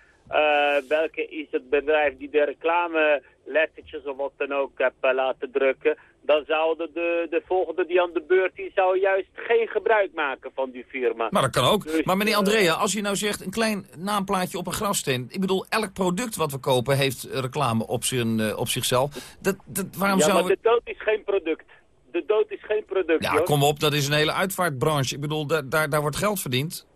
welke is het bedrijf die de reclame lettertjes of wat dan ook heb laten drukken, dan zouden de, de volgende die aan de beurt is, zou juist geen gebruik maken van die firma. Maar dat kan ook. Dus, maar meneer eh, Andrea, als je nou zegt een klein naamplaatje op een grafsteen. Ik bedoel, elk product wat we kopen heeft reclame op, zijn, eh, op zichzelf. Dat, dat, waarom ja, zou maar de dood is geen product. De dood is geen product, Ja, kom op, dat is een hele uitvaartbranche. Ik bedoel, daar, daar, daar wordt geld verdiend.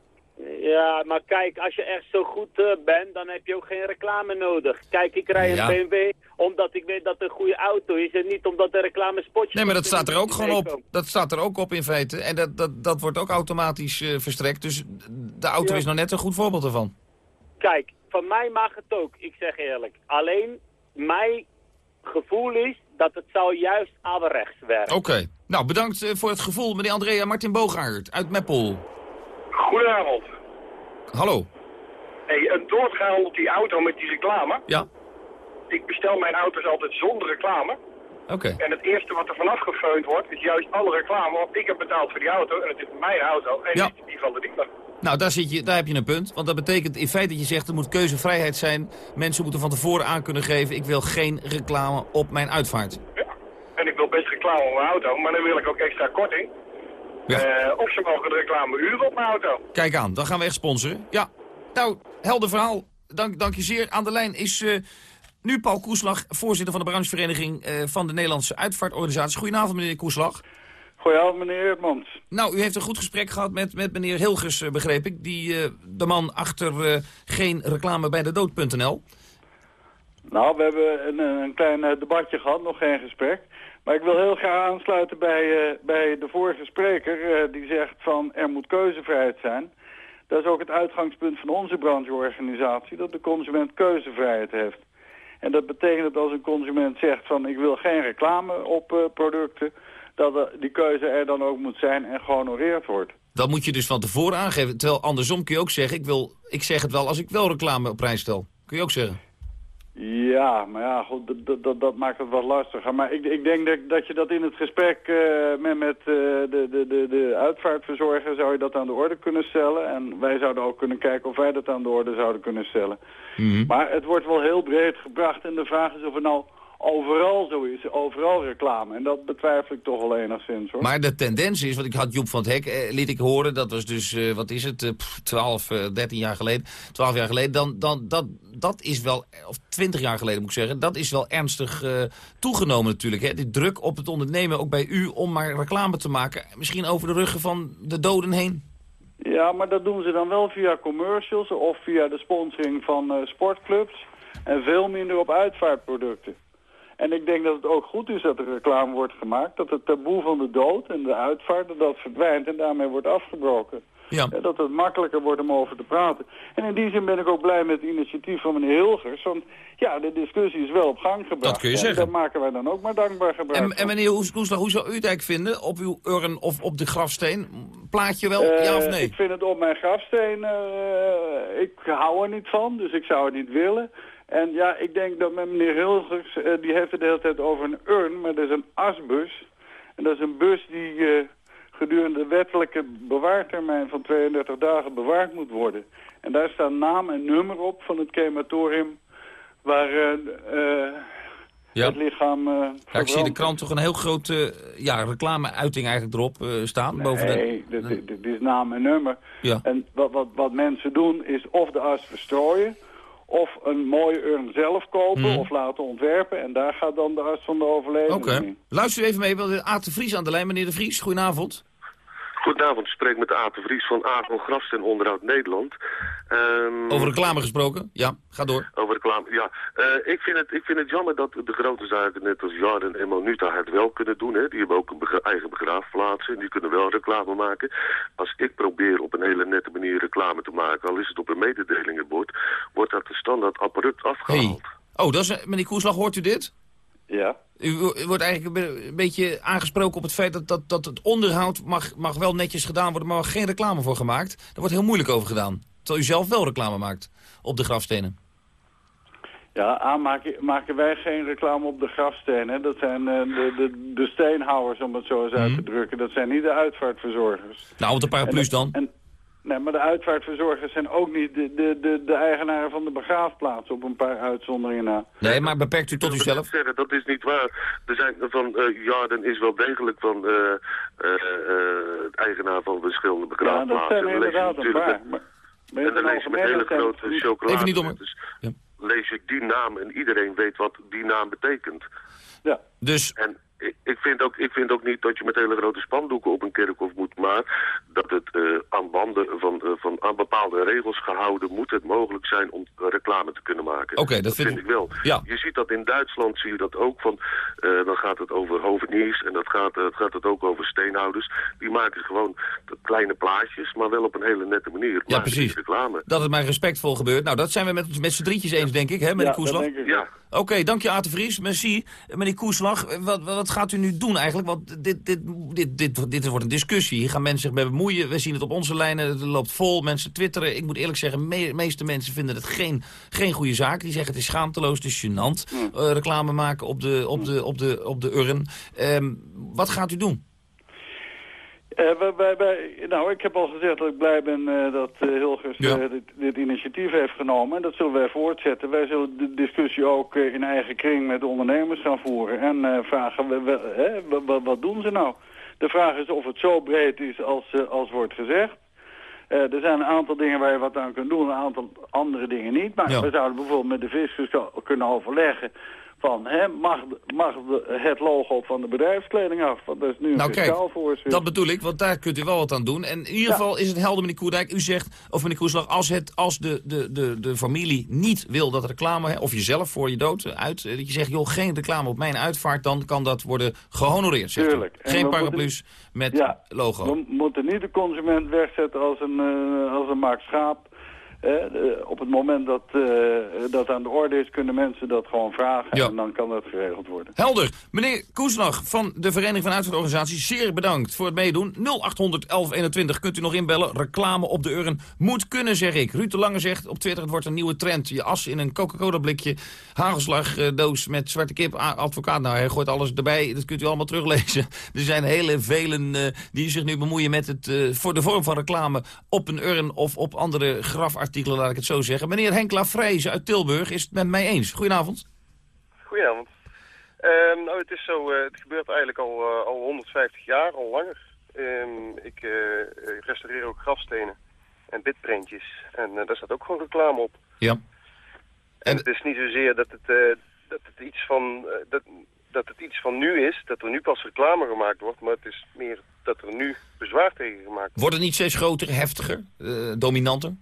Ja, maar kijk, als je echt zo goed eh, bent, dan heb je ook geen reclame nodig. Kijk, ik rij een Ja. BMW omdat ik weet dat het een goede auto is en niet omdat er reclame spotjes Nee, maar dat staat er ook gewoon op. Dat staat er ook op in feite. En dat, dat, dat wordt ook automatisch eh, verstrekt. Dus de auto Ja. is nou net een goed voorbeeld ervan. Kijk, van mij mag het ook, ik zeg eerlijk. Alleen, mijn gevoel is dat het zou juist averechts werken. Oké. Nou, bedankt eh, voor het gevoel, meneer Andrea Martin Boogaard uit Meppel. Goedenavond. Hallo. Hey, een doorgaan op die auto met die reclame. Ja. Ik bestel mijn auto's altijd zonder reclame. Oké. En het eerste wat er vanaf gefeund wordt, is juist alle reclame. Want ik heb betaald voor die auto en het is mijn auto en Ja. niet die van de dealer. Nou, daar, zit je, daar heb je een punt. Want dat betekent in feite dat je zegt, er moet keuzevrijheid zijn. Mensen moeten van tevoren aan kunnen geven... ik wil geen reclame op mijn uitvaart. En ik wil best reclame op mijn auto, maar dan wil ik ook extra korting. Eh, of ze mogen de reclame huren op mijn auto. Kijk aan, dan gaan we echt sponsoren. Ja, nou, helder verhaal. Dank, dank je zeer. Aan de lijn is eh, nu Paul Koeslag, voorzitter van de branchevereniging eh, van de Nederlandse uitvaartorganisatie. Goedenavond, meneer Koeslag. Goedenavond, meneer Eertmans. Nou, u heeft een goed gesprek gehad met, met meneer Hilgers, begreep ik. Die, eh, de man achter eh, geen reclame bij de dood.nl. Nou, we hebben een, een klein debatje gehad, nog geen gesprek. Maar ik wil heel graag aansluiten bij, eh, bij de vorige spreker eh, die zegt van er moet keuzevrijheid zijn. Dat is ook het uitgangspunt van onze brancheorganisatie, dat de consument keuzevrijheid heeft. En dat betekent dat als een consument zegt van ik wil geen reclame op eh, producten, dat die keuze er dan ook moet zijn en gehonoreerd wordt. Dat moet je dus van tevoren aangeven. Terwijl andersom kun je ook zeggen, ik, wil, ik zeg het wel als ik wel reclame op prijs stel. Kun je ook zeggen. Ja, maar ja, goed, dat- dat, dat, maakt het wat lastiger. Maar ik, ik denk dat, dat je dat in het gesprek eh, met, met eh, de, de, de, de uitvaartverzorger zou je dat aan de orde kunnen stellen. En wij zouden ook kunnen kijken of wij dat aan de orde zouden kunnen stellen. Maar het wordt wel heel breed gebracht en de vraag is of het nou overal zo is, overal reclame. En dat betwijfel ik toch wel enigszins hoor. Maar de tendens is, want ik had Joep van het Hek, eh, liet ik horen, dat was dus, eh, wat is het, eh, pff, 12, eh, 13 jaar geleden, 12 jaar geleden, dan, dan, dat, dat is wel, of 20 jaar geleden moet ik zeggen, dat is wel ernstig eh, toegenomen natuurlijk. Hè? Die druk op het ondernemen, ook bij u, om maar reclame te maken, misschien over de ruggen van de doden heen. Ja, maar dat doen ze dan wel via commercials of via de sponsoring van eh, sportclubs. En veel minder op uitvaartproducten. En ik denk dat het ook goed is dat er reclame wordt gemaakt. Dat het taboe van de dood en de uitvaart, dat dat verdwijnt en daarmee wordt afgebroken. Ja. Eh, Dat het makkelijker wordt om over te praten. En in die zin ben ik ook blij met het initiatief van meneer Hilgers. Want ja, de discussie is wel op gang gebracht. Dat kun je En zeggen. daar maken wij dan ook maar dankbaar gebruik En, van. en meneer Hoes- Koeslag, hoe zou u het eigenlijk vinden op uw urn of op de grafsteen? Plaat je wel, Eh, ja of nee? Ik vind het op mijn grafsteen, eh, ik hou er niet van, dus ik zou het niet willen. En ja, ik denk dat met meneer Hilgers, eh, die heeft het de hele tijd over een urn, maar dat is een asbus. En dat is een bus die eh, gedurende de wettelijke bewaartermijn van 32 dagen bewaard moet worden. En daar staat naam en nummer op van het crematorium waar eh, Ja. het lichaam Ja, ik zie de krant toch een heel grote ja, reclame-uiting eigenlijk erop staan. boven de... Nee, dit, dit, dit is naam en nummer. Ja. En wat, wat, wat mensen doen is of de as verstrooien... of een mooie urn zelf kopen Mhm. of laten ontwerpen... en daar gaat dan de as van de overledene Oké. in. Luister even mee, want Aad de Vries aan de lijn. Meneer de Vries, goedenavond. Goedenavond, ik spreek met Aad de Vries van Agro Gras en Onderhoud Nederland. Ehm, Over reclame gesproken. Ja, ga door. Over reclame, ja. Eh, ik, vind het, ik vind het jammer dat de grote zaken, net als Jarden en Monuta, het wel kunnen doen. Hè. Die hebben ook een begra- eigen begraafplaats en die kunnen wel reclame maken. Als ik probeer op een hele nette manier reclame te maken, al is het op een de standaard abrupt afgehaald. Oh, dat is, meneer Koeslag, hoort u dit? Ja. U, wordt eigenlijk een be- een beetje aangesproken op het feit dat, dat, dat het onderhoud mag, mag wel netjes gedaan worden, maar mag geen reclame voor gemaakt. Daar wordt heel moeilijk over gedaan. Terwijl u zelf wel reclame maakt op de grafstenen. Ja, A, maken, wij geen reclame op de grafstenen. Dat zijn eh, de, de, de steenhouwers, om het zo eens uit te drukken. Dat zijn niet de uitvaartverzorgers. Nou, op de paraplu's En- dan? en- nee, maar de uitvaartverzorgers zijn ook niet de, de, de, de eigenaren van de begraafplaats, op een paar uitzonderingen na. Nee, maar beperkt u tot Ik uzelf? zeggen, dat is niet waar. Er zijn van, eh Jarden is wel degelijk van eh, eh, eh, het eigenaar van verschillende Ja, begraafplaatsen. dat zijn er Dan lees je inderdaad een natuurlijk paar. met- Maar, maar in en dan lees je met hele grote niet- chocolade. Even niet om- Dus lees je die naam en iedereen weet wat die naam betekent. Ja. Dus... En ik, ik, vind ook, ik vind ook niet dat je met hele grote spandoeken op een kerkhof moet, maar dat het eh, aan banden van, eh, van aan bepaalde regels gehouden moet het mogelijk zijn om reclame te kunnen maken. Oké, dat vind ik wel. Ja. Je ziet dat in Duitsland, zie je dat ook van, eh, dan gaat het over hoveniers en dat gaat, eh, het gaat het ook over steenhouders. Die maken gewoon kleine plaatjes, maar wel op een hele nette manier. Ja, precies. reclame. Dat het maar respectvol gebeurt. Nou, dat zijn we met, met z'n drietjes eens, denk ik, hè, meneer Ja, Koeslag? dat denk ik, ja. Oké, dank je, de Vries. Merci. Meneer Koeslag, wat, wat gaat u nu doen eigenlijk? Want dit, dit, dit, dit, dit wordt een discussie. Hier gaan mensen zich mee bemoeien. We zien het op onze lijnen. Het loopt vol. Mensen twitteren. Ik moet eerlijk zeggen, de meeste mensen vinden het geen, geen goede zaak. Die zeggen het is schaamteloos, het is gênant. eh, reclame maken op de, op de, op de, op de urn. Ehm, wat gaat u doen? Eh, wij- wij- nou, ik heb al gezegd dat ik blij ben eh, dat eh, Hilgers Ja. eh, dit, dit initiatief heeft genomen. En dat zullen wij voortzetten. Wij zullen de discussie ook eh, in eigen kring met de ondernemers gaan voeren. En eh, vragen, we, hè, wat doen ze nou? De vraag is of het zo breed is als, eh, als wordt gezegd. Eh, er zijn een aantal dingen waar je wat aan kunt doen, een aantal andere dingen niet. Maar Ja. we zouden bijvoorbeeld met de fiscus zo- kunnen overleggen van, hè, mag, mag de- het logo van de bedrijfskleding af? Want dat is nu een Nou fiscaal voorschrift. dat bedoel ik, want daar kunt u wel wat aan doen. En in ieder geval is het helder, meneer Koerdijk. U zegt, of meneer Koeslag, als, het, als de, de, de, de familie niet wil dat reclame... hè, of jezelf voor je dood eh, uit, eh, dat je zegt, joh, geen reclame op mijn uitvaart... dan kan dat worden gehonoreerd, zegt. Tuurlijk. En Geen paraplu's met Ja, logo. We moeten niet de consument wegzetten als een, eh, als een maak schaap. Eh, op het moment dat eh, dat aan de orde is, kunnen mensen dat gewoon vragen. Ja. En dan kan dat geregeld worden. Helder. Meneer Koeslag van de Vereniging van Uitvaartorganisaties, zeer bedankt voor het meedoen. 0800 1121 kunt u nog inbellen. Reclame op de urn moet kunnen, zeg ik. Ruud de Lange zegt op Twitter, het wordt een nieuwe trend. Je as in een Coca-Cola blikje, hagelslagdoos met zwarte kip, advocaat. Nou, hij gooit alles erbij, dat kunt u allemaal teruglezen. Er zijn hele velen eh, die zich nu bemoeien met het, voor de vorm van reclame op een urn of op andere grafartikelen, laat ik het zo zeggen. Meneer Henk Lafrijze uit Tilburg is het met mij eens. Goedenavond. Goedenavond. Ehm, nou, het is zo, eh, het gebeurt eigenlijk al, eh, al 150 jaar, al langer. Ehm, ik eh, restaureer ook grafstenen en bitprintjes. En daar staat ook gewoon reclame op. Ja. En het is niet zozeer dat het, dat het, iets, van, dat, dat het iets van nu is, dat er nu pas reclame gemaakt wordt. Maar het is meer dat er nu bezwaar tegen gemaakt wordt. Wordt het niet steeds groter, heftiger, dominanter?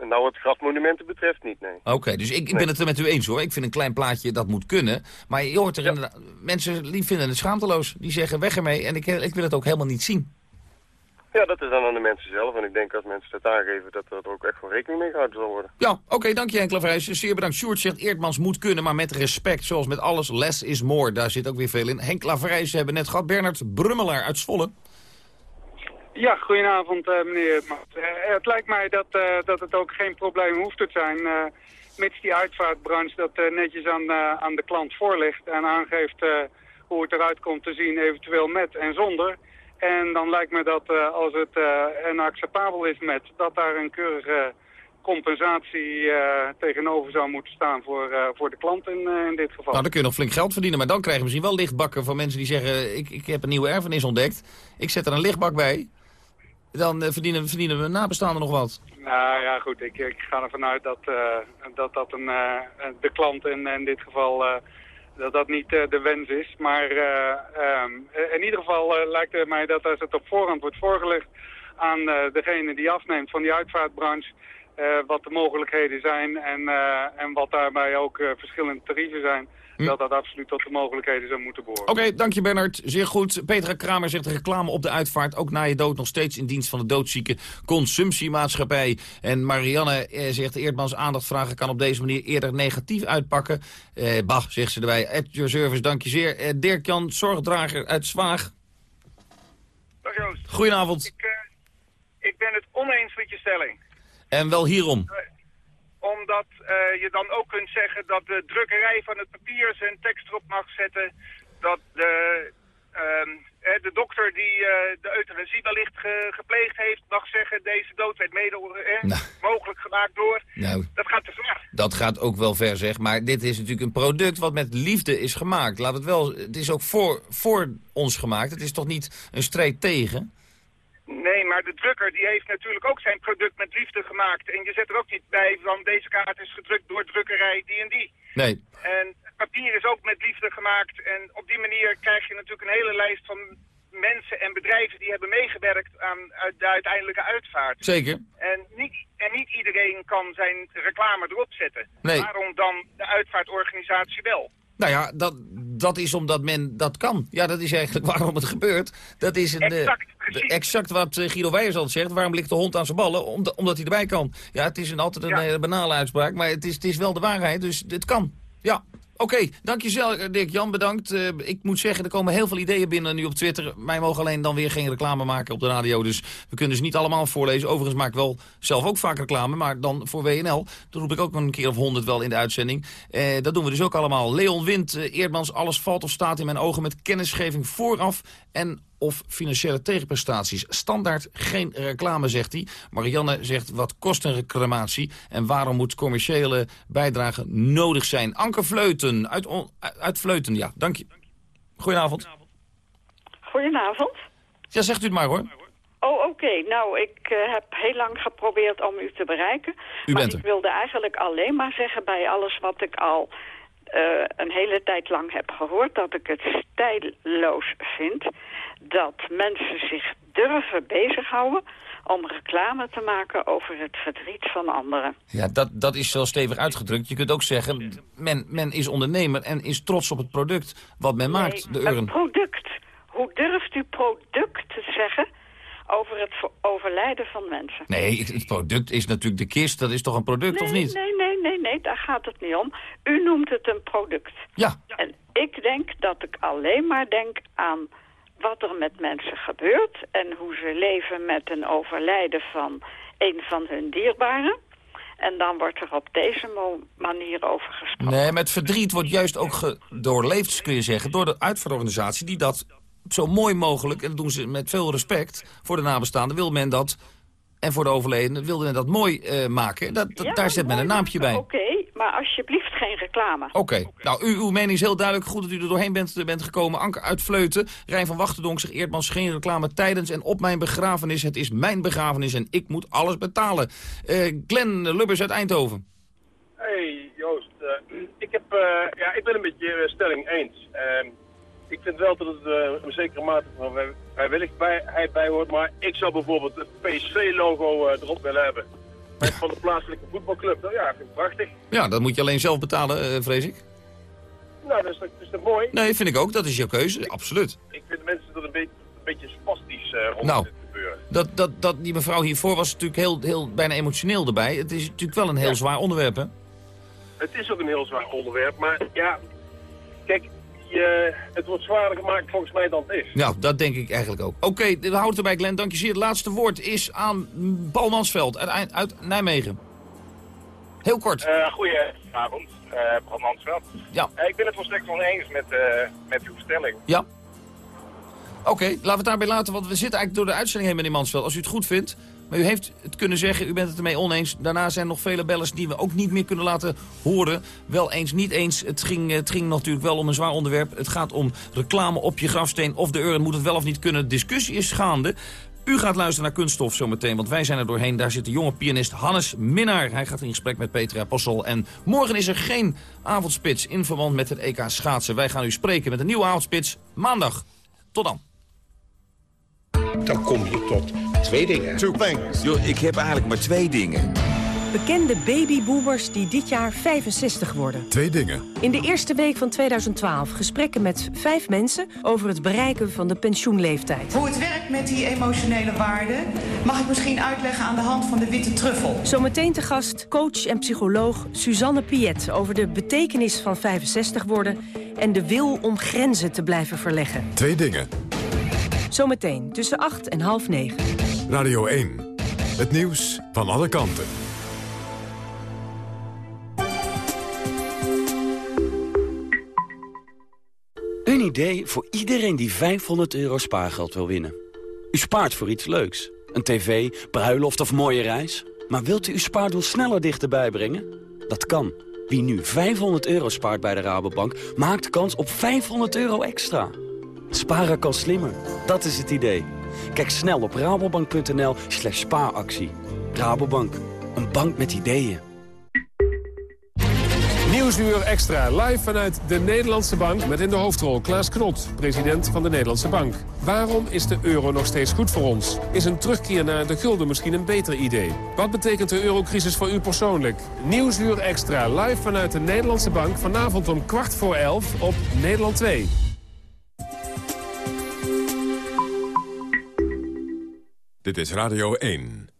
En nou, wat grafmonumenten betreft niet, nee. Oké, dus ik, ik Nee. ben het er met u eens hoor. Ik vind een klein plaatje dat moet kunnen. Maar je hoort er inderdaad... Mensen die vinden het schaamteloos. Die zeggen weg ermee. En ik, ik wil het ook helemaal niet zien. Ja, dat is dan aan de mensen zelf. En ik denk als mensen dat aangeven, dat er ook echt wel rekening mee gehouden zal worden. Ja, oké, dank je Henk Lavrijs. Zeer bedankt. Sjoerd zegt Eerdmans moet kunnen, maar met respect. Zoals met alles, less is more. Daar zit ook weer veel in. Henk Lavrijs hebben net gehad. Bernard Brummelaar uit Zwolle. Ja, goedenavond eh, meneer. Eh, het lijkt mij dat, eh, dat het ook geen probleem hoeft te zijn... mits die uitvaartbranche dat netjes aan, aan de klant voorlegt... en aangeeft hoe het eruit komt te zien, eventueel met en zonder. En dan lijkt me dat als het eh, en acceptabel is met... dat daar een keurige compensatie tegenover zou moeten staan voor, voor de klant in, in dit geval. Nou, dan kun je nog flink geld verdienen. Maar dan krijg je misschien wel lichtbakken van mensen die zeggen... ik, ik heb een nieuwe erfenis ontdekt. Ik zet er een lichtbak bij. Dan eh, verdienen, verdienen we nabestaanden nog wat. Nou ja, goed. Ik, ik ga ervan uit dat eh, dat, dat een, eh, de klant in, in dit geval dat dat niet de wens is. Maar eh, ehm, in ieder geval lijkt het mij dat als het op voorhand wordt voorgelegd aan degene die afneemt van die uitvaartbranche... wat de mogelijkheden zijn en, en wat daarbij ook verschillende tarieven zijn... dat dat absoluut tot de mogelijkheden zou moeten behoren. Oké, dank je Bernard. Zeer goed. Petra Kramer zegt de reclame op de uitvaart... ook na je dood nog steeds in dienst van de doodzieke consumptiemaatschappij. En Marianne eh, zegt Eerdmans aandacht vragen... kan op deze manier eerder negatief uitpakken. Eh, bah, zegt ze erbij. At your service, dank je zeer. Eh, Dirk-Jan, zorgdrager uit Zwaag. Dag Joost. Goedenavond. Ik, eh, ik ben het oneens met je stelling. En wel hierom. Omdat omdat eh, je dan ook kunt zeggen dat de drukkerij van het papier zijn tekst erop mag zetten. Dat de, ehm, eh, de dokter die eh, de euthanasie wellicht ge- gepleegd heeft mag zeggen... deze dood werd mede eh, mogelijk gemaakt door. Nou, Dat gaat te ver. dat gaat ook wel ver, zeg. Maar dit is natuurlijk een product wat met liefde is gemaakt. Laat het wel... Het is ook voor, voor ons gemaakt. Het is toch niet een strijd tegen? Nee, maar de drukker die heeft natuurlijk ook zijn product met liefde gemaakt. En je zet er ook niet bij van deze kaart is gedrukt door drukkerij die en die. Nee. En het papier is ook met liefde gemaakt. En op die manier krijg je natuurlijk een hele lijst van mensen en bedrijven die hebben meegewerkt aan de uiteindelijke uitvaart. Zeker. En niet, en niet iedereen kan zijn reclame erop zetten. Nee. Waarom dan de uitvaartorganisatie wel? Nou ja, dat, dat is omdat men dat kan. Ja, dat is eigenlijk waarom het gebeurt. Dat is een, eh, Exact, exact wat eh, Guido Weijers altijd zegt. Waarom ligt de hond aan zijn ballen? Omdat, omdat hij erbij kan. Ja, het is een, altijd een hele banale uitspraak, maar het is, het is wel de waarheid. Dus het kan. Ja. Oké, dankjewel eh, Dirk Jan, bedankt. Eh, ik moet zeggen, er komen heel veel ideeën binnen nu op Twitter. Wij mogen alleen dan weer geen reclame maken op de radio. Dus we kunnen ze niet allemaal voorlezen. Overigens maak ik wel zelf ook vaak reclame, maar dan voor WNL. Dan roep ik ook een keer of honderd wel in de uitzending. Eh, dat doen we dus ook allemaal. Leon Wind, eh, Eerdmans, alles valt of staat in mijn ogen... met kennisgeving vooraf en of financiële tegenprestaties. Standaard geen reclame, zegt hij. Marianne zegt, wat kost een reclamatie... en waarom moet commerciële bijdrage nodig zijn? Anke Vleuten, uit, uit Vleuten, ja, dank je. Goedenavond. Goedenavond. Ja, zegt u het maar, hoor. Oh, oké. Nou, ik eh, heb heel lang geprobeerd om u te bereiken. U maar bent er. ik wilde eigenlijk alleen maar zeggen bij alles wat ik al eh, een hele tijd lang heb gehoord... dat ik het stijlloos vind dat mensen zich durven bezighouden... om reclame te maken over het verdriet van anderen. Ja, dat, dat is wel stevig uitgedrukt. Je kunt ook zeggen, men, men is ondernemer en is trots op het product wat men maakt, de een urn. product. Hoe durft u product te zeggen over het ver- overlijden van mensen? Nee, het product is natuurlijk de kist, dat is toch een product, of niet? Nee, nee, nee, nee, daar gaat het niet om. U noemt het een product. Ja. En ik denk dat ik alleen maar denk aan wat er met mensen gebeurt... en hoe ze leven met een overlijden van een van hun dierbaren. En dan wordt er op deze manier over gesproken. Nee, met verdriet wordt juist ook doorleefd, kun je zeggen, door de uitvaartorganisatie die dat zo mooi mogelijk, en dat doen ze met veel respect voor de nabestaanden, wil men dat, en voor de overledenen, wilde men dat mooi eh, maken. Dat, dat- Ja, daar zet men een naampje bij. Oké, maar alsjeblieft geen reclame. Oké, nou, u, uw mening is heel duidelijk. Goed dat u er doorheen bent, bent gekomen. Anker uit Vleuten. Rijn van Wachtendonk zegt Eerdmans geen reclame tijdens en op mijn begrafenis. Het is mijn begrafenis en ik moet alles betalen. Eh Glenn Lubbers uit Eindhoven. Hey Joost, eh, ik, heb, eh, ja, ik ben een beetje stelling eens. Ehm, ik vind wel dat het eh, een zekere mate van vrij- vrijwilligheid bij hoort, maar ik zou bijvoorbeeld het PSV-logo eh, erop willen hebben. Van de plaatselijke voetbalclub, nou ja, vind ik prachtig. Ja, dat moet je alleen zelf betalen, eh, vrees ik. Nou, dat is, dat is toch mooi? Nee, vind ik ook. Dat is jouw keuze. Absoluut. Ik vind mensen dat een beetje, een beetje spastisch eh rond Nou. gebeuren. Dat, dat, dat, die mevrouw hiervoor was natuurlijk heel, heel bijna emotioneel erbij. Het is natuurlijk wel een heel zwaar onderwerp, hè? Het is ook een heel zwaar onderwerp, maar ja, kijk, je, het wordt zwaarder gemaakt volgens mij dan het is. Nou, dat denk ik eigenlijk ook. Oké, we houden het erbij, Glenn. Dank je zeer. Het laatste woord is aan Paul Mansveld uit, uit Nijmegen. Heel kort. Eh goedenavond, uh, Bram Mansveld. Ja. Eh, ik ben het volstrekt oneens met, eh, met uw stelling. Ja. Oké, laten we het daarbij laten, want we zitten eigenlijk door de uitzending heen, meneer Mansveld. Als u het goed vindt, maar u heeft het kunnen zeggen, u bent het ermee oneens. Daarna zijn nog vele bellers die we ook niet meer kunnen laten horen. Wel eens, niet eens. Het ging, het ging natuurlijk wel om een zwaar onderwerp. Het gaat om reclame op je grafsteen of de urn. Moet het wel of niet kunnen? Discussie is gaande. U gaat luisteren naar Kunststof zometeen, want wij zijn er doorheen. Daar zit de jonge pianist Hannes Minnaar. Hij gaat in gesprek met Petra Possel. En morgen is er geen avondspits in verband met het EK schaatsen. Wij gaan u spreken met een nieuwe avondspits maandag. Tot dan. Dan kom je tot twee dingen. Two things. Yo, ik heb eigenlijk maar twee dingen. Bekende babyboomers die dit jaar 65 worden. Twee dingen. In de eerste week van 2012 gesprekken met vijf mensen... over het bereiken van de pensioenleeftijd. Hoe het werkt met die emotionele waarden... mag ik misschien uitleggen aan de hand van de witte truffel. Zometeen te gast coach en psycholoog Suzanne Piet... over de betekenis van 65 worden... en de wil om grenzen te blijven verleggen. Twee dingen. Zometeen tussen 8 en half 9. Radio 1. Het nieuws van alle kanten. Een idee voor iedereen die 500 euro spaargeld wil winnen. U spaart voor iets leuks. Een tv, bruiloft of mooie reis. Maar wilt u uw spaardoel sneller dichterbij brengen? Dat kan. Wie nu 500 euro spaart bij de Rabobank, maakt kans op 500 euro extra. Sparen kan slimmer. Dat is het idee. Kijk snel op rabobank.nl slash spaaractie. Rabobank, een bank met ideeën. Nieuwsuur Extra, live vanuit de Nederlandse Bank... met in de hoofdrol Klaas Knot, president van de Nederlandse Bank. Waarom is de euro nog steeds goed voor ons? Is een terugkeer naar de gulden misschien een beter idee? Wat betekent de eurocrisis voor u persoonlijk? Nieuwsuur Extra, live vanuit de Nederlandse Bank... vanavond om kwart voor elf op Nederland 2. Dit is Radio 1.